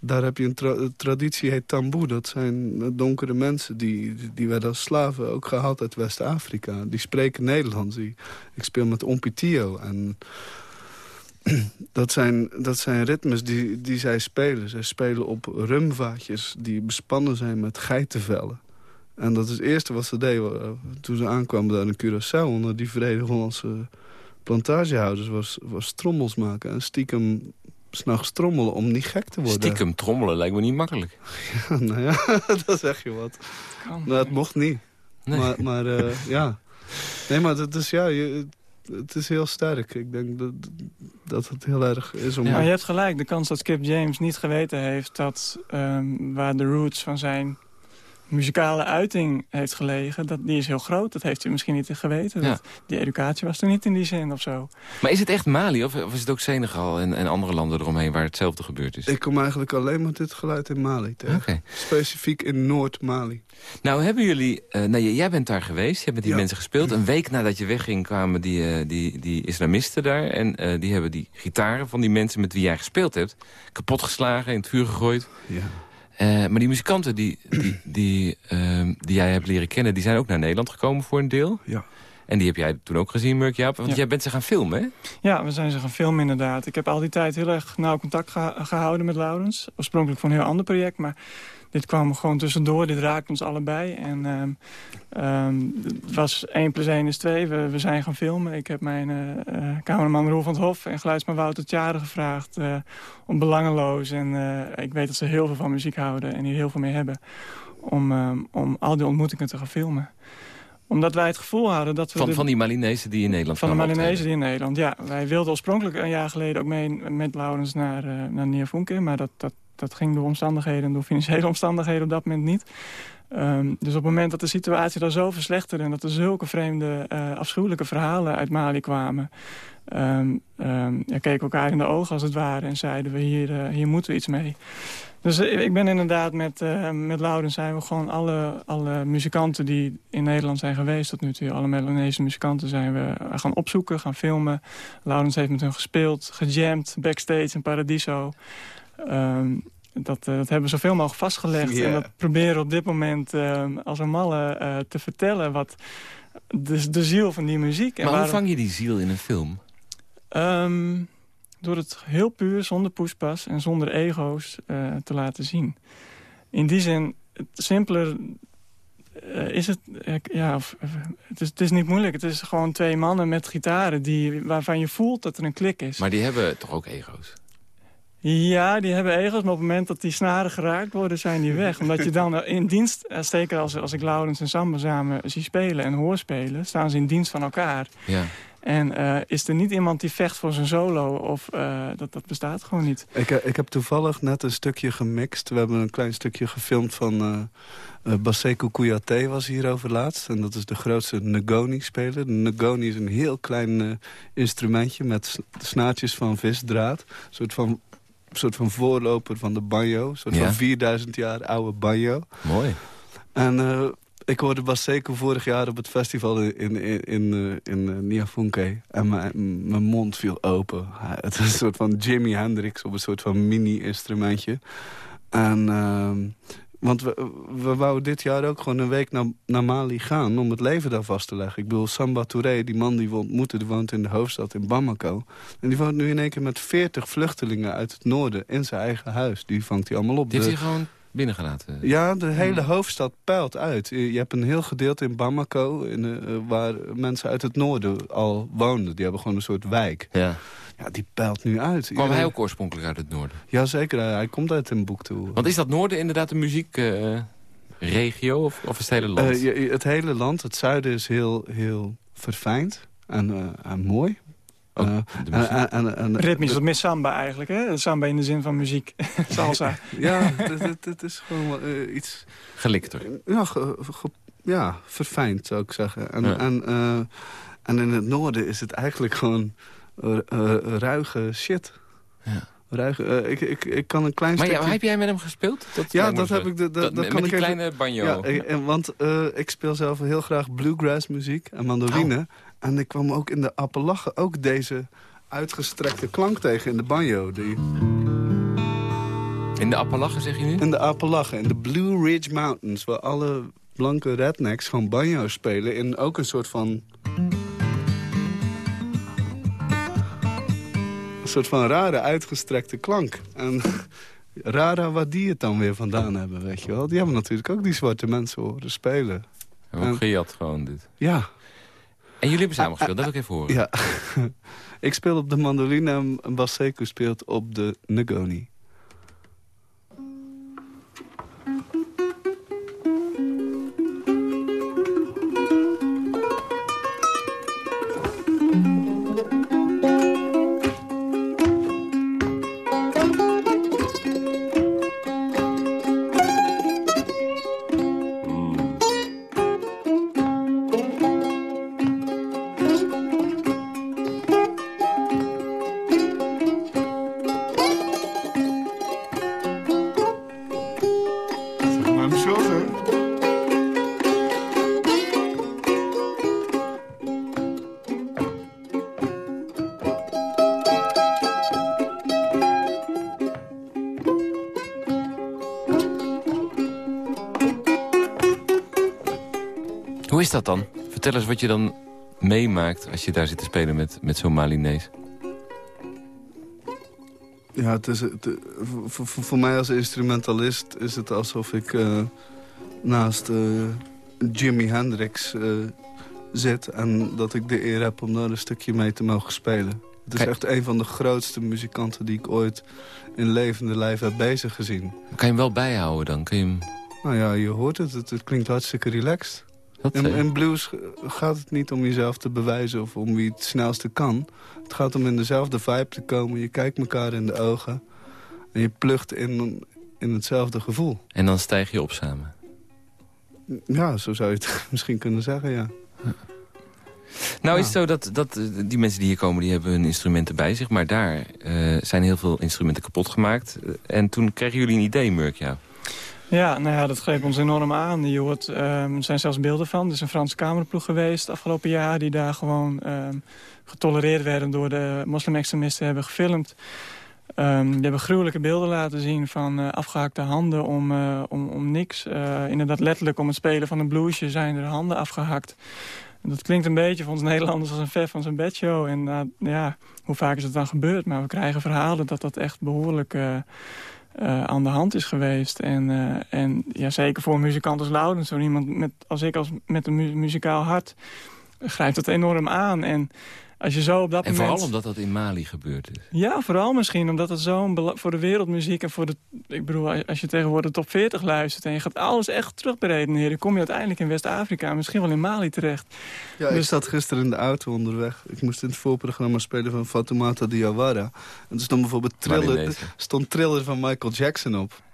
Daar heb je een tra traditie, heet tamboe. Dat zijn donkere mensen, die, die werden als slaven ook gehaald uit West-Afrika. Die spreken Nederlands. Ik speel met Ompitio en dat zijn, dat zijn ritmes die, die zij spelen. Zij spelen op rumvaatjes die bespannen zijn met geitenvellen. En dat is het eerste wat ze deden toen ze aankwamen daar in Curaçao... onder die vrede Hollandse plantagehouders was, was trommels maken. En stiekem s'nachts trommelen om niet gek te worden. Stiekem trommelen lijkt me niet makkelijk. Ja, nou ja, dat zeg je wat. Kan, nou, het mocht niet. Nee. Maar, maar uh, ja. Nee, maar het is, ja, je, het is heel sterk. Ik denk dat, dat het heel erg is om... Ja, je hebt gelijk. De kans dat Skip James niet geweten heeft... dat um, waar de roots van zijn muzikale uiting heeft gelegen, dat, die is heel groot. Dat heeft u misschien niet geweten. Dat, die educatie was er niet in die zin of zo. Maar is het echt Mali of, of is het ook Senegal en, en, andere landen eromheen waar hetzelfde gebeurd is? Ik kom eigenlijk alleen met dit geluid in Mali tegen. Specifiek in Noord-Mali. Nou, hebben jullie... Uh, nou, jij bent daar geweest, je hebt met die mensen gespeeld. Een week nadat je wegging kwamen die, uh, die, die islamisten daar. En uh, die hebben die gitaren van die mensen met wie jij gespeeld hebt... kapotgeslagen, in het vuur gegooid. Ja. Uh, maar die muzikanten die, die, die, uh, die jij hebt leren kennen... die zijn ook naar Nederland gekomen voor een deel. Ja. En die heb jij toen ook gezien, Murk Jaap? Want jij bent ze gaan filmen, hè? Ja, we zijn ze gaan filmen inderdaad. Ik heb al die tijd heel erg nauw contact gehouden met Laurens. Oorspronkelijk voor een heel ander project, maar dit kwam gewoon tussendoor. Dit raakte ons allebei. En um, um, het was 1 plus 1 is 2. We, we zijn gaan filmen. Ik heb mijn uh, cameraman Roel van het Hof en geluidsman Wouter Tjaren gevraagd... Uh, om belangeloos. En ik weet dat ze heel veel van muziek houden en hier heel veel mee hebben... om, um, om al die ontmoetingen te gaan filmen omdat wij het gevoel hadden dat we... Van, van die Malinezen die in Nederland Van de Malinezen die in Nederland, ja. Wij wilden oorspronkelijk een jaar geleden ook mee met Laurens naar, uh, naar Neerfunke. Maar dat, dat, dat ging door omstandigheden, door financiële omstandigheden op dat moment niet. Um, dus op het moment dat de situatie daar zo verslechterde... en dat er zulke vreemde, uh, afschuwelijke verhalen uit Mali kwamen... Um, um, ja, keken elkaar in de ogen als het ware en zeiden we hier, uh, hier moeten we iets mee. Dus uh, ik ben inderdaad met, met Laurens zijn we gewoon alle, alle muzikanten die in Nederland zijn geweest tot nu toe. Alle Melanese muzikanten zijn we gaan opzoeken, gaan filmen. Laurens heeft met hun gespeeld, gejamd, backstage in Paradiso. Um, dat, uh, dat hebben we zoveel mogelijk vastgelegd. Yeah. En dat proberen op dit moment uh, als een malle uh, te vertellen wat de, de ziel van die muziek. Maar en waarom... hoe vang je die ziel in een film? Um, door het heel puur, zonder poespas en zonder ego's te laten zien. In die zin, simpeler is het... Ja, of, het, is, het is niet moeilijk. Het is gewoon twee mannen met gitaren die, waarvan je voelt dat er een klik is. Maar die hebben toch ook ego's? Ja, die hebben egels, maar op het moment dat die snaren geraakt worden, zijn die weg. Omdat je dan in dienst, zeker als, als ik Laurens en Samba samen zie spelen en hoor spelen, staan ze in dienst van elkaar. Ja. En uh, is er niet iemand die vecht voor zijn solo, of uh, dat, dat bestaat gewoon niet. Ik, ik heb toevallig net een stukje gemixt. We hebben een klein stukje gefilmd van uh, Baseku Kouyaté was hierover laatst. En dat is de grootste Ngoni-speler. De Ngoni is een heel klein instrumentje met snaartjes van visdraad. Een soort van soort van voorloper van de banjo. Een soort ja. van 4000 jaar oude banjo. Mooi. En uh, ik hoorde Baseco vorig jaar op het festival in, in, in, uh, in uh, Niafunke. En mijn mond viel open. Het is een soort van Jimi Hendrix op een soort van mini-instrumentje. En ehm, want we, we wouden dit jaar ook gewoon een week naar, naar Mali gaan... om het leven daar vast te leggen. Ik bedoel, Samba Touré, die man die we ontmoeten... die woont in de hoofdstad in Bamako. En die woont nu in één keer met 40 vluchtelingen uit het noorden... in zijn eigen huis. Die vangt hij allemaal op. Die heeft hij gewoon binnengelaten? Ja, de hele hoofdstad peilt uit. Je hebt een heel gedeelte in Bamako... In, uh, waar mensen uit het noorden al woonden. Die hebben gewoon een soort wijk. Ja. Ja, die peilt nu uit. Kwam Iedereen... hij ook oorspronkelijk uit het noorden? Jazeker, hij, hij komt uit Timbuktu. Want is dat noorden inderdaad een muziekregio uh, of, of is het hele land? Uh, ja, het hele land, het zuiden is heel, heel verfijnd en, uh, en mooi. Uh, en, en, en, Ritmisch, wat meer samba eigenlijk, hè? Samba in de zin van muziek, salsa. ja, het is gewoon uh, iets... Gelikter. Ja, ge, ge, ja, verfijnd zou ik zeggen. En, ja. en, uh, en in het noorden is het eigenlijk gewoon ruige shit. Ja. Ruige, uh, ik, ik, ik kan een klein maar stukje... ja, heb jij met hem gespeeld? Dat ja, dat heb ik. Dat, dat met kan ik kleine banjo. Ja, en, want uh, ik speel zelf heel graag bluegrass muziek en mandoline. Oh. En ik kwam ook in de Appalachen ook deze uitgestrekte klank tegen in de banjo. Die... In de Appalachen zeg je nu? In de Appalachen, in de Blue Ridge Mountains... waar alle blanke rednecks gewoon banjo spelen... in ook een soort van... Een soort van rare uitgestrekte klank. En rara waar die het dan weer vandaan hebben, weet je wel. Die hebben natuurlijk ook die zwarte mensen horen spelen. Hebben ook gejat gewoon dit. Ja. En jullie hebben samen gespeeld, dat wil ik even horen. Ja. ik speel op de mandoline en Baseku speelt op de Ngoni. Vertel eens wat je dan meemaakt als je daar zit te spelen met, met zo'n Malinees. Ja, het is, het, voor, voor, mij als instrumentalist is het alsof ik uh, naast uh, Jimi Hendrix uh, zit... en dat ik de eer heb om daar een stukje mee te mogen spelen. Het is echt een van de grootste muzikanten die ik ooit in levende lijf heb bezig gezien. Kan je hem wel bijhouden dan? Kun je hem... Nou ja, je hoort het. Het, het klinkt hartstikke relaxed. In, in, blues gaat het niet om jezelf te bewijzen of om wie het snelste kan. Het gaat om in dezelfde vibe te komen. Je kijkt elkaar in de ogen en je plucht in, in hetzelfde gevoel. En dan stijg je op samen? Ja, zo zou je het misschien kunnen zeggen, ja. Nou is het zo dat, dat die mensen die hier komen, die hebben hun instrumenten bij zich. Maar daar uh, zijn heel veel instrumenten kapot gemaakt. En toen kregen jullie een idee, Murk, ja. Ja, nou ja, dat greep ons enorm aan. Je hoort, um, er zijn zelfs beelden van. Er is een Franse kamerploeg geweest afgelopen jaar... die daar gewoon um, getolereerd werden door de moslimextremisten hebben gefilmd. Um, die hebben gruwelijke beelden laten zien van uh, afgehakte handen om, uh, om, om niks. Uh, inderdaad letterlijk om het spelen van een bluesje zijn er handen afgehakt. Dat klinkt een beetje voor ons Nederlanders als een ver van zijn bedshow. En ja, hoe vaak is het dan gebeurd? Maar we krijgen verhalen dat dat echt behoorlijk uh, aan de hand is geweest. En, uh, en ja, zeker voor een muzikant als Loudens, zo iemand met, als ik als, met een mu muzikaal hart, grijpt dat enorm aan. En als je zo op dat en moment... vooral omdat dat in Mali gebeurd is. Ja, vooral misschien. Omdat het zo voor de wereldmuziek en voor de... Ik bedoel, als je tegenwoordig top 40 luistert... en je gaat alles echt terugberedeneren... dan kom je uiteindelijk in West-Afrika, misschien wel in Mali terecht. Ja, dus... ik zat gisteren in de auto onderweg. Ik moest in het voorprogramma spelen van Fatoumata Diawara. En er stond bijvoorbeeld Thriller, stond Thriller van Michael Jackson op.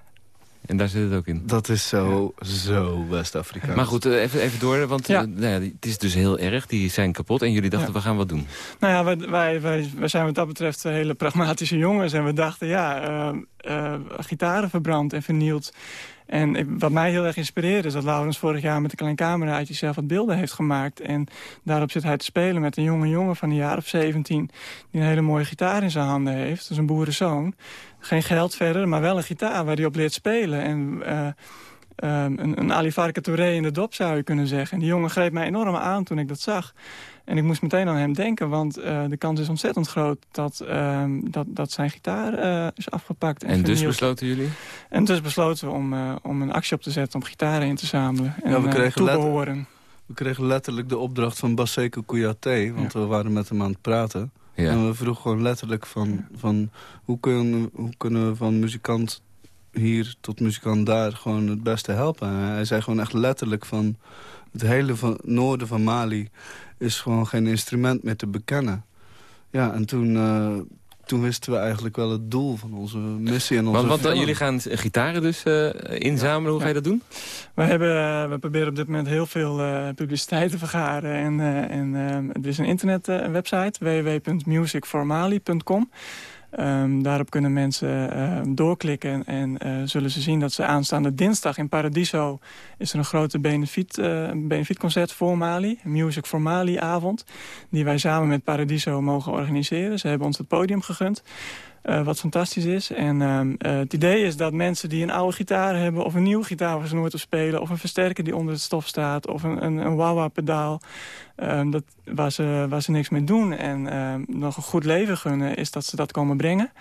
En daar zit het ook in. Dat is zo, zo West-Afrika. Maar goed, eh, even, even door, want ja. Uh, nou ja, het is dus heel erg. Die zijn kapot en jullie dachten, ja. we gaan wat doen. Nou ja, wij, wij, wij, wij, zijn wat dat betreft hele pragmatische jongens. En we dachten, ja, uh, uh, gitaren verbrand en vernield. En wat mij heel erg inspireerde is dat Laurens vorig jaar met een klein cameraatje zelf wat beelden heeft gemaakt. En daarop zit hij te spelen met een jonge jongen van een jaar of 17 die een hele mooie gitaar in zijn handen heeft. Dat is een boerenzoon. Geen geld verder, maar wel een gitaar waar hij op leert spelen. En uh, um, een, een Ali Touré in de dop zou je kunnen zeggen. En die jongen greep mij enorm aan toen ik dat zag. En ik moest meteen aan hem denken, want uh, de kans is ontzettend groot dat, uh, dat, dat zijn gitaar uh, is afgepakt. En, en dus besloten jullie? En dus besloten we om, uh, om een actie op te zetten om gitaren in te zamelen en ja, we kregen toebehoren. We kregen letterlijk de opdracht van Baseko Kouyaté, want ja. we waren met hem aan het praten. Ja. En we vroegen gewoon letterlijk van, van hoe, kunnen, hoe kunnen we van muzikant hier tot muzikant daar gewoon het beste helpen. En hij zei gewoon echt letterlijk van het hele van, noorden van Mali is gewoon geen instrument meer te bekennen. Ja, en toen, uh, toen wisten we eigenlijk wel het doel van onze missie. En onze want, want jullie gaan gitaren dus uh, inzamelen. Hoe ja. ga je dat doen? We, hebben, we proberen op dit moment heel veel uh, publiciteit te vergaren. En, en er is een internetwebsite www.musicformali.com. Um, daarop kunnen mensen uh, doorklikken en uh, zullen ze zien dat ze aanstaande dinsdag in Paradiso... is er een grote benefiet, uh, benefietconcert voor Mali, Music for Mali avond... die wij samen met Paradiso mogen organiseren. Ze hebben ons het podium gegund. Wat fantastisch is. En ehm, het idee is dat mensen die een oude gitaar hebben... of een nieuwe gitaar waar ze nooit op spelen... of een versterker die onder het stof staat... of een, een, een wah-wah-pedaal... Ehm, dat, waar, ze, waar ze niks mee doen en ehm, nog een goed leven gunnen... is dat ze dat komen brengen.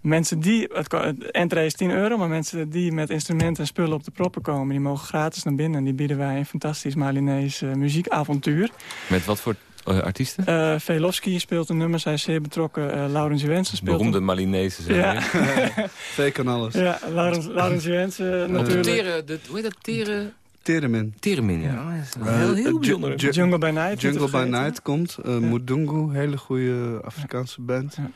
Mensen die, het, het entree is 10 euro, maar mensen die met instrumenten en spullen op de proppen komen... die mogen gratis naar binnen en die bieden wij een fantastisch Malinees uh, muziekavontuur. Met wat voor uh, artiesten? Uh, Velofsky speelt een nummer, zij is zeer betrokken. Uh, Laurens Jensen speelt... Beroemde Malinese, zeg ja. Kan alles. Ja, Laurens, Laurens Jensen natuurlijk. De tere, de, hoe heet dat? Tere... Teremin. Teremin, ja. Oh, heel, heel bijzonder. Jungle by Night. Jungle by Night komt. Uh, ja. Mudungu, hele goede Afrikaanse band. Ja.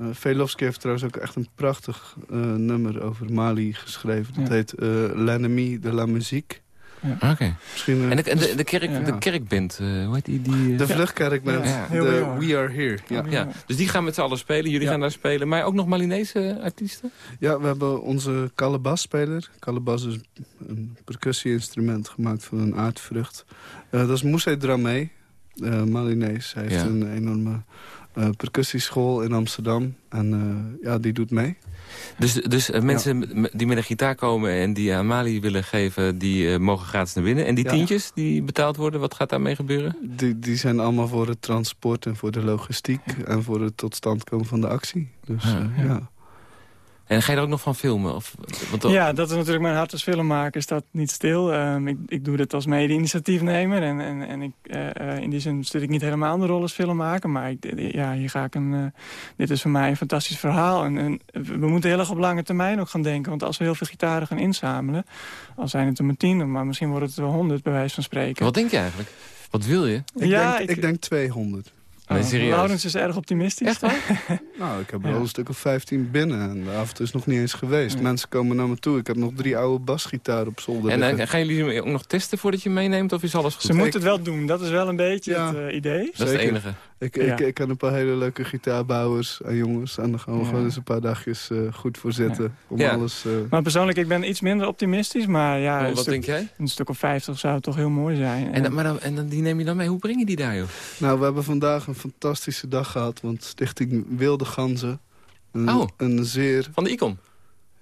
Uh, Velofsky heeft trouwens ook echt een prachtig uh, nummer over Mali geschreven. Dat heet uh, L'ennemi de la musique. Ja. Oké. Okay. En de, de, de, kerk, ja. de kerkband, uh, hoe heet die? die de vluchtkerkband, ja. de We Are Here. Ja. ja. Dus die gaan met z'n allen spelen, jullie gaan daar spelen. Maar ook nog Malinese artiesten? Ja, we hebben onze calabas-speler. Calabas is een percussie-instrument gemaakt van een aardvrucht. Uh, dat is Moussé Dramé, uh, Malinees. Hij heeft een enorme percussieschool in Amsterdam. En ja, die doet mee. Dus, dus uh, mensen ja. die met een gitaar komen en die aan Mali willen geven... die uh, mogen gratis naar binnen. En die ja. tientjes die betaald worden, wat gaat daarmee gebeuren? Die, die zijn allemaal voor het transport en voor de logistiek... en voor het tot stand komen van de actie. Dus uh, ja. En ga je er ook nog van filmen? Of, want ja, dat is natuurlijk mijn hart als filmmaker. Staat niet stil. Um, ik, ik doe dit als mede-initiatiefnemer. En, en, en ik, uh, in die zin stuur ik niet helemaal de rol als filmmaker. Maar ik, ja, hier ga ik een, uh, dit is voor mij een fantastisch verhaal. En, en, we moeten heel erg op lange termijn ook gaan denken. Want als we heel veel gitaren gaan inzamelen... al zijn het er maar tien, maar misschien worden het wel honderd, bij wijze van spreken. Wat denk je eigenlijk? Wat wil je? Ik, ja, denk, ik, ik denk 200. Nee, serieus? Laurens is erg optimistisch. Echt waar? nou, ik heb er al een stuk of 15 binnen. En de avond is nog niet eens geweest. Ja. Mensen komen naar me toe. Ik heb nog drie oude basgitaren op zolder. En uh, gaan jullie ook nog testen voordat je meeneemt? Of is alles goed? Ze moeten het wel doen. Dat is wel een beetje ja. het uh, idee. Dat is het enige. Ik, ja. ik, ik een paar hele leuke gitaarbouwers en jongens. En daar gaan we ja. gewoon eens een paar dagjes uh, goed voor zitten. Om alles, uh... Maar persoonlijk, ik ben iets minder optimistisch. Maar ja, oh, wat stuk, denk jij? Een stuk of 50 zou toch heel mooi zijn. En, maar dan, en dan, die neem je dan mee. Hoe breng je die daar, joh? Nou, we hebben vandaag een fantastische dag gehad. Want Stichting Wilde Ganzen. Een, oh, een zeer... van de Icon?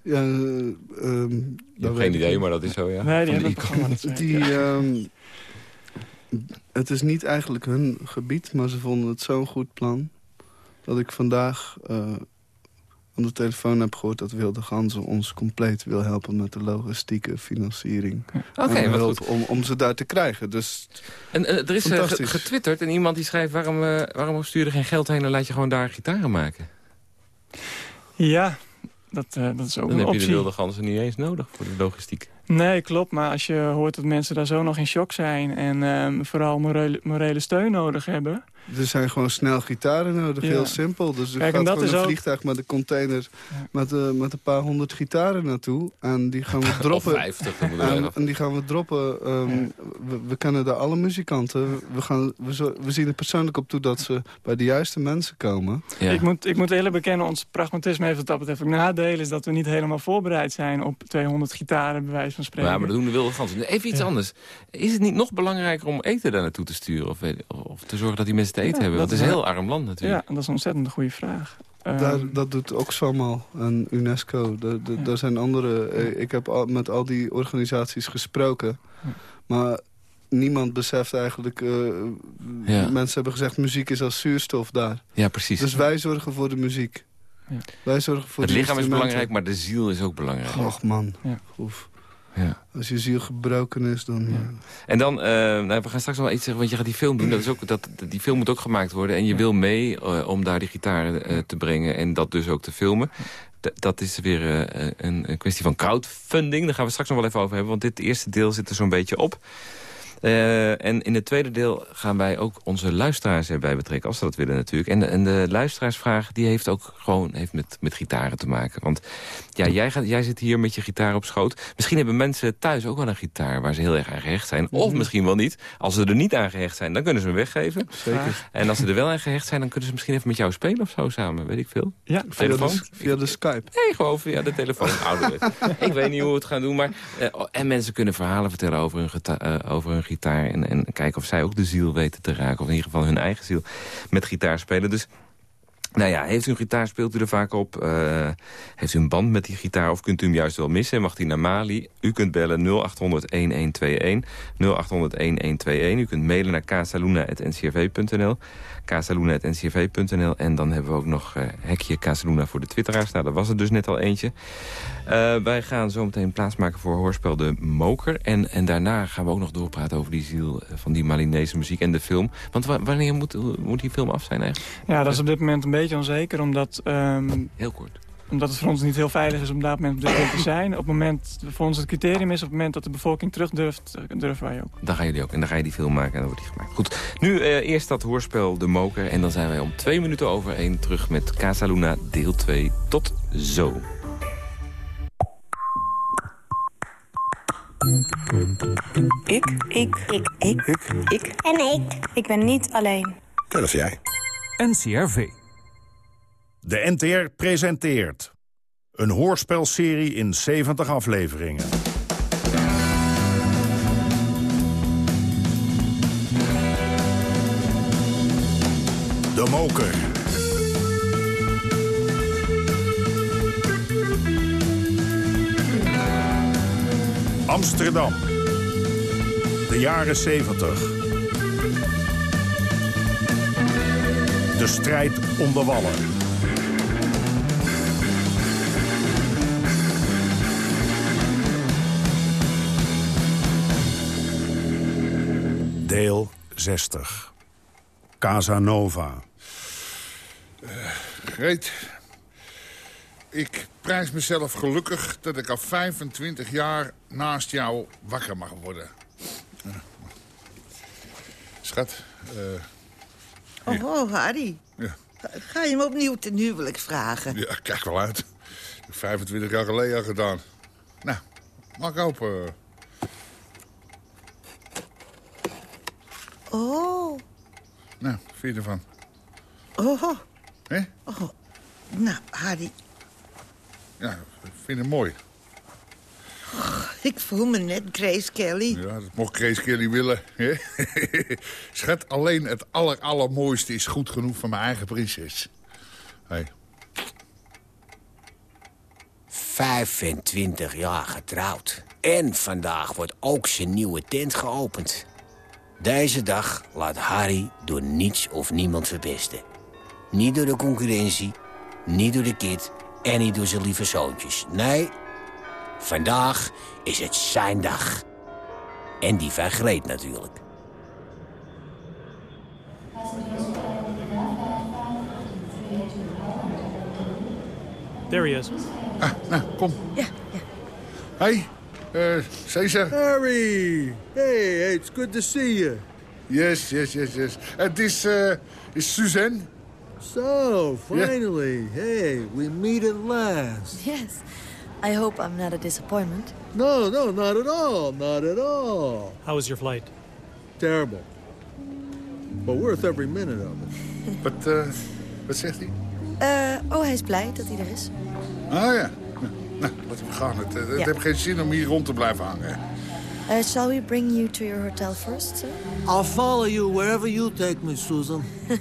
Ja, um, ik heb geen idee, maar dat is zo, ja. Nee, die hebben Die... Um, het is niet eigenlijk hun gebied, maar ze vonden het zo'n goed plan... dat ik vandaag uh, aan de telefoon heb gehoord dat Wilde Ganzen ons compleet wil helpen... met de logistieke financiering. Oké, okay, wat goed. Om, om ze daar te krijgen. Dus, en uh, er is uh, getwitterd en iemand die schrijft... waarom, waarom stuur je geen geld heen en laat je gewoon daar gitaren maken? Ja, dat, dat is ook Dan een optie. heb je de wilde ganzen niet eens nodig voor de logistiek. Nee, klopt. Maar als je hoort dat mensen daar zo nog in shock zijn... en um, vooral morele, morele steun nodig hebben... Er zijn gewoon snel gitaren nodig, ja. heel simpel. Dus er Kijk, gaat gewoon een ook... vliegtuig met een container ja. met, uh, met een paar honderd gitaren naartoe. En die gaan we droppen. Of 50, en, en, die gaan we droppen. Um, ja. we, we, kennen daar alle muzikanten. We, gaan, we, zo, we zien er persoonlijk op toe dat ze bij de juiste mensen komen. Ik, moet, ik moet eerlijk bekennen, ons pragmatisme heeft wat dat betreft ook nadeel... is dat we niet helemaal voorbereid zijn op 200 gitaren, bij wijze van spreken. Ja, maar dat doen de wilde ganzen. Even iets anders. Is het niet nog belangrijker om eten daar naartoe te sturen? Of, of te zorgen dat die mensen te eten ja, hebben? Want het is een heel arm land natuurlijk. Ja, dat is een ontzettend goede vraag. Daar, um, dat doet Oxfam al en UNESCO. Daar, ja. zijn andere... Ik heb al, met al die organisaties gesproken. Ja. Maar niemand beseft eigenlijk... Uh, ja. Mensen hebben gezegd, muziek is als zuurstof daar. Ja, precies. Dus wij zorgen voor de muziek. Wij zorgen voor het lichaam is belangrijk, maar de ziel is ook belangrijk. Och man, Oef. Ja. Als je ziel gebroken is, dan... Ja. En dan, uh, nou, we gaan straks nog wel iets zeggen, want je gaat die film doen. Dat is ook, dat, die film moet ook gemaakt worden. En je wil mee uh, om daar die gitaar uh, te brengen en dat dus ook te filmen. D dat is weer een, een, kwestie van crowdfunding. Daar gaan we straks nog wel even over hebben, want dit eerste deel zit er zo'n beetje op. Uh, en in het tweede deel gaan wij ook onze luisteraars erbij betrekken, als ze dat willen natuurlijk. En de, en de luisteraarsvraag die heeft ook gewoon heeft met, met gitaren te maken. Want ja, jij, gaat, jij zit hier met je gitaar op schoot. Misschien hebben mensen thuis ook wel een gitaar waar ze heel erg aan gehecht zijn. Of -hmm. misschien wel niet. Als ze er niet aan gehecht zijn, dan kunnen ze hem weggeven. Zeker. En als ze er wel aan gehecht zijn, dan kunnen ze misschien even met jou spelen of zo samen. Weet ik veel. Ja, via de, via de Skype. Nee, gewoon via de telefoon. ik weet niet hoe we het gaan doen. Maar, uh, en mensen kunnen verhalen vertellen over hun, uh, over hun gitaar. En, en kijken of zij ook de ziel weten te raken. Of in ieder geval hun eigen ziel met gitaar spelen. Dus Nou ja, heeft u een gitaar, speelt u er vaak op? Uh, heeft u een band met die gitaar of kunt u hem juist wel missen? Mag hij naar Mali? U kunt bellen 0800-1121, 0800-1121. U kunt mailen naar casaluna.ncrv.nl casaluna.ncrv.nl. En dan hebben we ook nog uh, hekje Casaluna voor de twitteraars. Nou, dat was er dus net al eentje. Uh, wij gaan zo meteen plaatsmaken voor hoorspel De Moker. En, en daarna gaan we ook nog doorpraten over die ziel van die Malinese muziek en de film. Want wanneer moet, moet die film af zijn eigenlijk? Ja, dat is op dit moment een beetje onzeker, omdat... Um... Heel kort omdat het voor ons niet heel veilig is om op moment op de te zijn. Op het moment, voor ons het criterium is op het moment dat de bevolking terug durft, durven wij ook. Dan gaan jullie ook. En dan ga je die film maken en dan wordt die gemaakt. Goed, nu uh, eerst dat hoorspel De Moker. En dan zijn wij om twee minuten over één terug met Casa Luna deel 2. Tot zo. Ik. Ik. Ik. Ik. Ik. En ik. Ik ben niet alleen. Dat is jij. NCRV. De NTR presenteert een hoorspelserie in 70 afleveringen. De Moker. Amsterdam. De jaren 70. De strijd om de wallen. Deel 60. Casanova. Uh, Greet, ik prijs mezelf gelukkig dat ik al 25 jaar naast jou wakker mag worden. Uh, schat, uh, Oh, oh, Harry. Ja. Ga je hem opnieuw ten huwelijk vragen? Ja, kijk wel uit. 25 jaar geleden al gedaan. Nou, mag ik open. Oh. Nou, vind je ervan? Oh. Hé? Oh. Nou, Harry. Ja, ik vind het mooi. Oh, ik voel me net Grace Kelly. Ja, dat mocht Grace Kelly willen. Hè? Schat, alleen het aller, allermooiste is goed genoeg voor mijn eigen prinses. Hey. 25 jaar getrouwd. En vandaag wordt ook zijn nieuwe tent geopend. Deze dag laat Harry door niets of niemand verpesten. Niet door de concurrentie, niet door de kid en niet door zijn lieve zoontjes. Nee, vandaag is het zijn dag. En die van Greet natuurlijk. There he is. Ah, nou, kom. Ja, ja. Hey, uh, Caesar. Harry! Hey, it's good to see you. Yes, yes, yes, yes. Het this uh, is Suzanne. So, finally. Hey, we meet at last. Yes. I hope I'm not a disappointment. No, no, not at all. Not at all. How was your flight? Terrible. But worth every minute of it. but, uh, wat zegt hij? Uh, oh, hij is blij dat hij er is. Ah ja. Nou, laten we gaan. Het, het Ja. heeft geen zin om hier rond te blijven hangen. Uh, shall we bring you to your hotel first, sir? I'll follow you wherever you take me, Susan.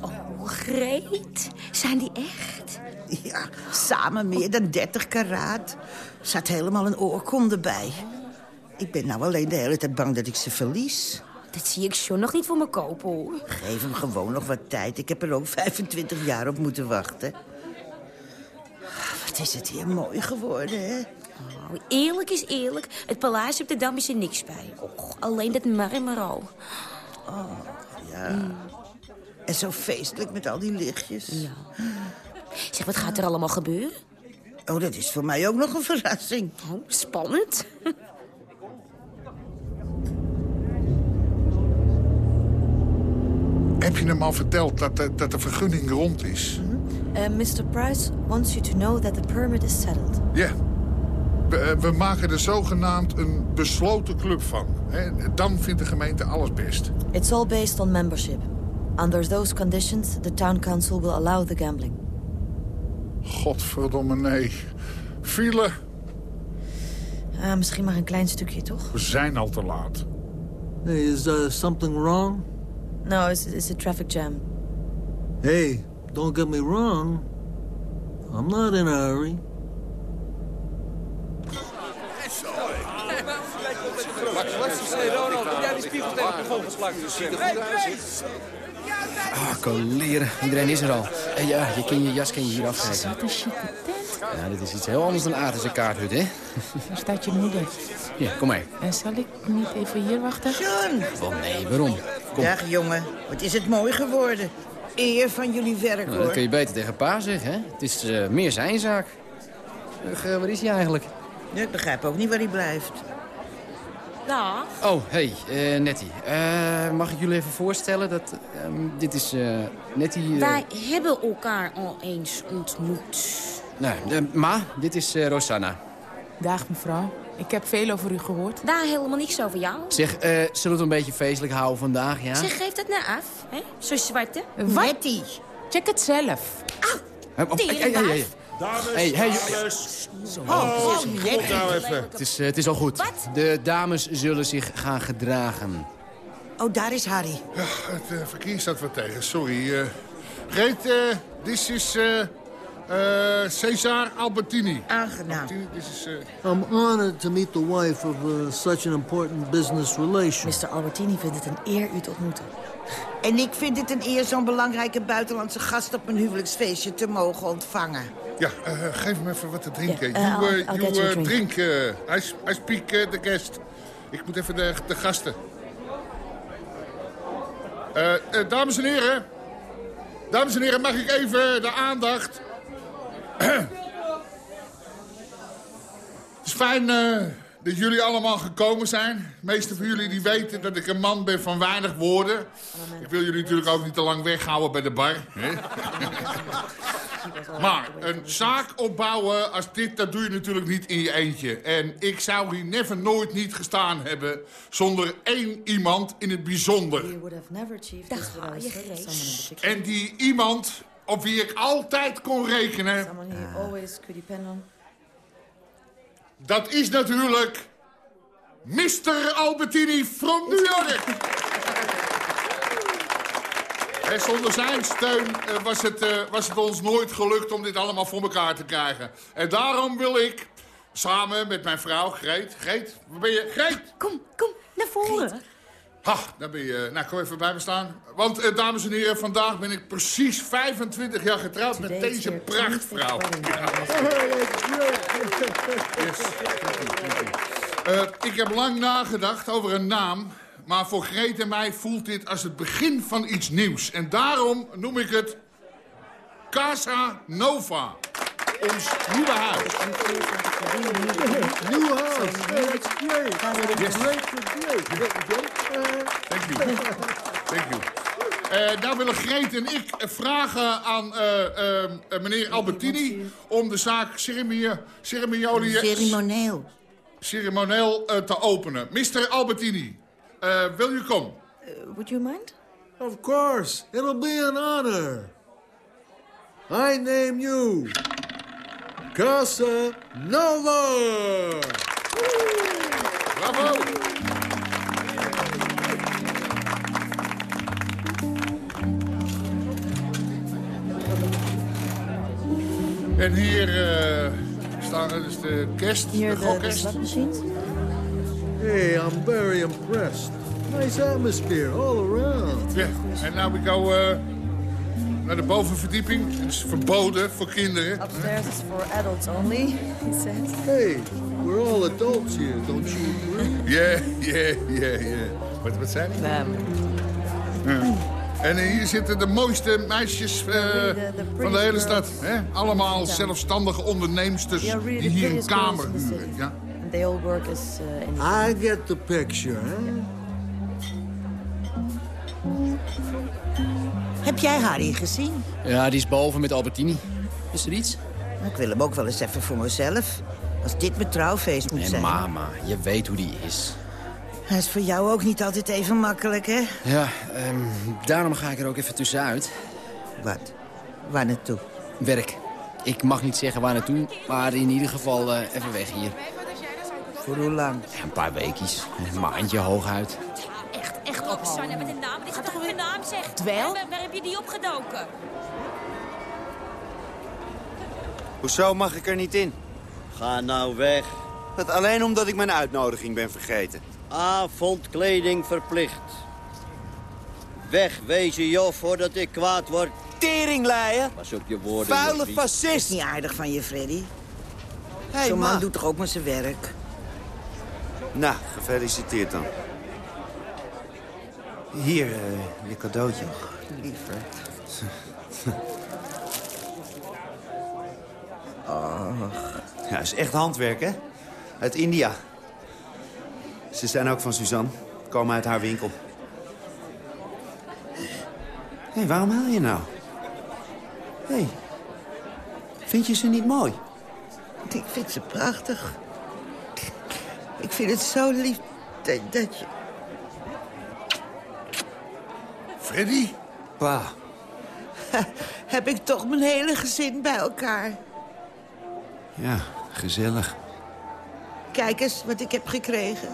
Oh, Greet. Zijn die echt? Ja, samen meer dan 30 karaat. Zat helemaal een oorkonde bij. Ik ben nou alleen de hele tijd bang dat ik ze verlies. Dat zie ik John nog niet voor me kopen, hoor. Geef hem gewoon nog wat tijd. Ik heb er ook 25 jaar op moeten wachten. Wat is het hier mooi geworden, hè? Oh, eerlijk is eerlijk. Het paleis op de Dam is er niks bij. Och, alleen dat marmer al. Oh, ja. En zo feestelijk met al die lichtjes. Ja. Zeg, wat gaat er allemaal gebeuren? Oh, dat is voor mij ook nog een verrassing. Oh, spannend. Heb je hem al verteld dat de, dat de vergunning rond is? Uh, Mr. Price wants you to know that the permit is settled. Ja. We, eh, we maken er zogenaamd een besloten club van. Hè? Dan vindt de gemeente alles best. It's all based on membership. Under those conditions, the town council will allow the gambling. Godverdomme nee. File, Ah, misschien maar een klein stukje, toch? we zijn al te laat. Hey, is uh, something wrong? No, it's, it's a traffic jam. Hey, don't get me wrong. I'm not in a hurry. Ah. Iedereen is er al. En ja, je kan je jas kan je hier afgeven. Wat een chique tent. Ja, dit is iets heel anders dan Aardse kaarthut, hè? Daar staat je moeder. Ja, kom mee. En zal ik niet even hier wachten? John! Oh nee, waarom? Kom. Dag, jongen. Wat is het mooi geworden. Eer van jullie werk, Nou, hoor. dat kun je beter tegen pa zeggen, hè? Het is eh, meer zijn zaak. Eh, waar is hij eigenlijk? Ja, ik begrijp ook niet waar hij blijft. Dag. Oh, hey, eh, Nettie. Eh, mag ik jullie even voorstellen dat... ehm, dit is eh, Nettie... Wij hebben elkaar al eens ontmoet. nou, ma, dit is eh, Rosanna. Dag mevrouw. Ik heb veel over u gehoord. Daar helemaal niks over jou. Zeg, eh, zullen we het een beetje feestelijk houden vandaag, ja? Zeg, geef dat nou af, hè? Zo'n zwarte. Nettie. Check het zelf. Eh, oh, hey, hey, hey, hey. Dames, Hey, hey, dames. Oh, oh, nou even. Het is, het is al goed. De dames zullen zich gaan gedragen. Oh, daar is Harry. Ja, het eh, verkeer staat wat tegen, sorry. eh Greet, eh, dit is eh eh, Cesar Albertini. Aangenaam. Albertini, Dit is... eh, I'm honored to meet the wife of uh, such an important business relation. Mr. Albertini vindt het een eer u te ontmoeten. En ik vind het een eer zo'n belangrijke buitenlandse gast op mijn huwelijksfeestje te mogen ontvangen. ja, eh, geef hem even wat te drinken. Eh, you I'll- eh, I'll eh, drink. drink, eh, I, speak eh, the guest. Ik moet even de, de gasten. Eh, eh, dames en heren. Dames en heren, mag ik even de aandacht? Het is fijn eh, dat jullie allemaal gekomen zijn. De meeste van jullie die weten dat ik een man ben van weinig woorden. Ik wil jullie natuurlijk ook niet te lang weghouden bij de bar. Hè? Maar een zaak opbouwen als dit, dat doe je natuurlijk niet in je eentje. En ik zou hier never nooit niet gestaan hebben zonder één iemand in het bijzonder. En die iemand op wie ik altijd kon rekenen, Someone you always could depend on. dat is natuurlijk Mr. Albertini from New York. En zonder zijn steun eh, was, het, eh, was het ons nooit gelukt om dit allemaal voor elkaar te krijgen. En daarom wil ik, samen met mijn vrouw Greet... Greet, waar ben je? Greet! Kom, kom, naar voren. Ha, daar ben je. Nou, kom even bij me staan. Want, eh, dames en heren, vandaag ben ik precies 25 jaar getrouwd met deze prachtvrouw. 25th wedding Yes. Eh, ik heb lang nagedacht over een naam. Maar voor Greet en mij voelt dit als het begin van iets nieuws. En daarom noem ik het Casa Nova. Ons nieuwe huis. Hey, that's great. Yes. Great? Uh, Thank you. Thank you. Eh, nou willen Greet en ik vragen aan eh, eh, meneer Albertini... om de zaak ceremonie, ceremonie, Ceremonieel. ceremonieel eh, te openen. Mr. Albertini, eh, wil u komen? Uh, would you mind? of course. It'll be an honor. I name you Casa Nova. Bravo! En hier eh, staan dus de guest, Here de machines. Hey, I'm very impressed. Nice atmosphere all around. Ja, en nou we go eh, naar de bovenverdieping. Het is verboden voor kinderen. Upstairs is for adults only, he said. Hey, we're all adults here, don't you agree? Ja, ja, ja, ja. Wat, wat zei hij? Ja. En hier zitten de mooiste meisjes eh, van de hele stad. Hè? Allemaal zelfstandige onderneemsters die hier een kamer huren. Ja? And they all work as uh, in I get the picture, huh? Heb jij Harry gezien? Ja, die is boven met Albertini. Is er iets? Ik wil hem ook wel eens even voor mezelf. Als dit mijn trouwfeest moet Nee, zijn. mama, je weet hoe die is. Hij is voor jou ook niet altijd even makkelijk, hè? Ja, ehm, daarom ga ik er ook even tussenuit. Wat? Waar naartoe? Werk. Ik mag niet zeggen waar naartoe, maar in ieder geval eh, even weg hier. Voor hoe lang? Ja, een paar weekjes. Een maandje hooguit. Sanne, met een naam. Is toch een naam, zeg. Dwel? Waar, waar heb je die opgedoken? Hoezo mag ik er niet in? Ga nou weg. Het alleen omdat ik mijn uitnodiging ben vergeten. Avondkleding verplicht. Wegwezen, joh, voordat ik kwaad word. Teringleier! Pas op je woorden. Vuile Dat is fascist! niet aardig van je, Freddy. Hey, Zo'n ma. man doet toch ook maar zijn werk? Nou, gefeliciteerd dan. Hier, eh, je cadeautje. Liever. Ja, is echt handwerk, hè? Uit India. Ze zijn ook van Suzanne. Komen uit haar winkel. Hé, waarom haal je nou? Hé, vind je ze niet mooi? Ik vind ze prachtig. Ik vind het zo lief dat, dat je... Freddy? Pa. Heb ik toch mijn hele gezin bij elkaar. Ja, gezellig. Kijk eens wat ik heb gekregen.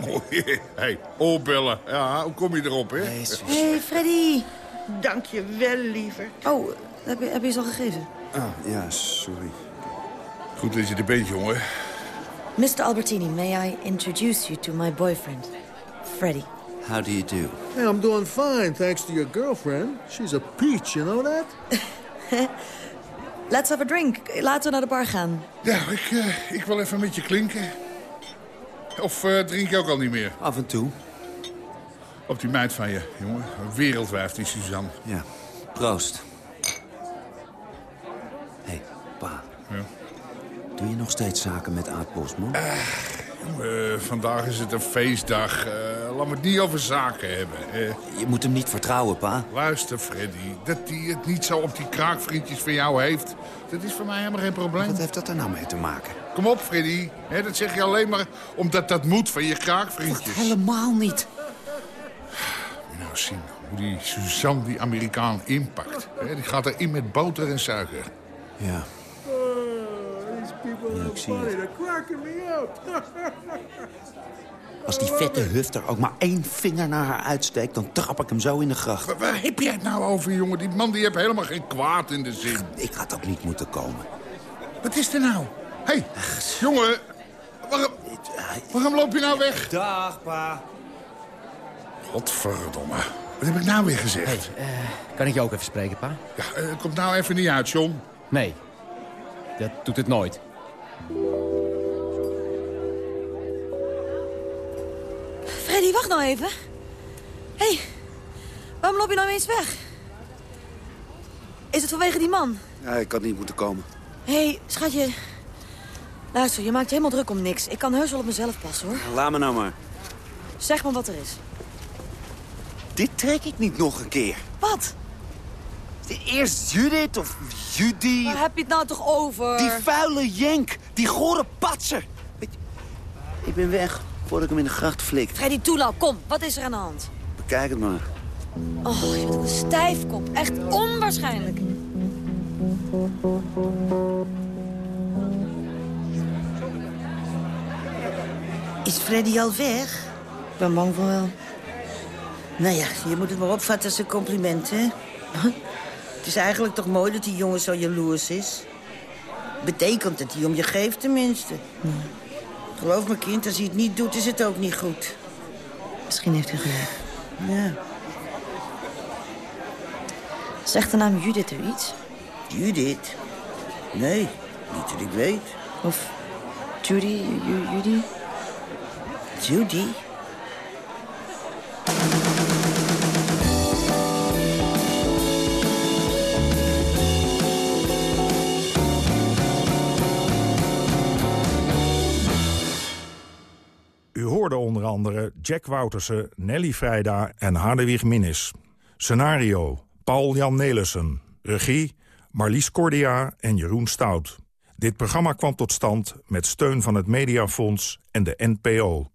Mooi. hey, opbellen. Ja, hoe kom je erop, hè? Hé, hey, Freddy. Dank je wel, liever. Oh, heb je, heb je ze al gegeven? Ah, ja, sorry. Goed dat je er bent, jongen. Mr. Albertini, may I introduce you to my boyfriend, Freddy? How do you do? Hey, I'm doing fine, thanks to your girlfriend. She's a peach, you know that? Let's have a drink. Laten we naar de bar gaan. Ja, ik, eh, ik wil even met je klinken. Of eh, drink je ook al niet meer? Af en toe. Op die meid van je, jongen. Een wereldwijf, die Suzanne. Ja, proost. Hé, hey, pa. Ja. Doe je nog steeds zaken met Aad Bosman? Jongen, vandaag is het een feestdag. Eh, laat me het niet over zaken hebben. eh. Je moet hem niet vertrouwen, pa. luister, Freddy. Dat hij het niet zo op die kraakvriendjes van jou heeft... dat is voor mij helemaal geen probleem. Wat heeft dat er nou mee te maken? Kom op, Freddy. Dat zeg je alleen maar omdat dat moet van je kraakvriendjes. Helemaal niet. Nou, zien hoe die Suzanne die Amerikaan inpakt. Die gaat erin met boter en suiker. Ja. Ja, ik zie het. Als die vette hufter ook maar één vinger naar haar uitsteekt... dan trap ik hem zo in de gracht. Waar, waar heb jij het nou over, jongen? Die man die heeft helemaal geen kwaad in de zin. Ik had ook niet moeten komen. Wat is er nou? Hé, hey, jongen. Waarom, waarom loop je nou weg? Dag, pa. Godverdomme. Wat heb ik nou weer gezegd? Kan ik je ook even spreken, pa? Ja, eh, komt nou even niet uit, John. Nee, dat doet het nooit. Freddy, wacht nou even. Hé, hey, waarom loop je nou ineens weg? Is het vanwege die man? Ja, ik had niet moeten komen. Hé, hey, schatje. Luister, je maakt je helemaal druk om niks. Ik kan heus wel op mezelf passen, hoor. Laat me nou maar. Zeg maar wat er is. Dit trek ik niet nog een keer. Wat? Eerst Judith of Judy. Waar heb je het nou toch over? Die vuile jenk. Die gore patser. Weet je, ik ben weg voordat ik hem in de gracht flik. Freddy, toe nou, kom. Wat is er aan de hand? Bekijk het maar. Oh, je bent ook een stijfkop. Echt onwaarschijnlijk. Is Freddy al weg? Ik ben bang voor wel. Nou ja, je moet het maar opvatten als een compliment, hè? Het is eigenlijk toch mooi dat die jongen zo jaloers is. Betekent dat hij om je geeft, tenminste. Geloof me, kind, als hij het niet doet, is het ook niet goed. Misschien heeft hij gelijk. Ja. Zegt de naam Judith u iets? Judith? Nee, niet dat ik weet. Of Judy, Ju- Judy? Judy? Jack Woutersen, Nelly Vrijda en Hadewig Minnis. Scenario, Paul-Jan Nelissen. Regie, Marlies Cordia en Jeroen Stout. Dit programma kwam tot stand met steun van het Mediafonds en de NPO.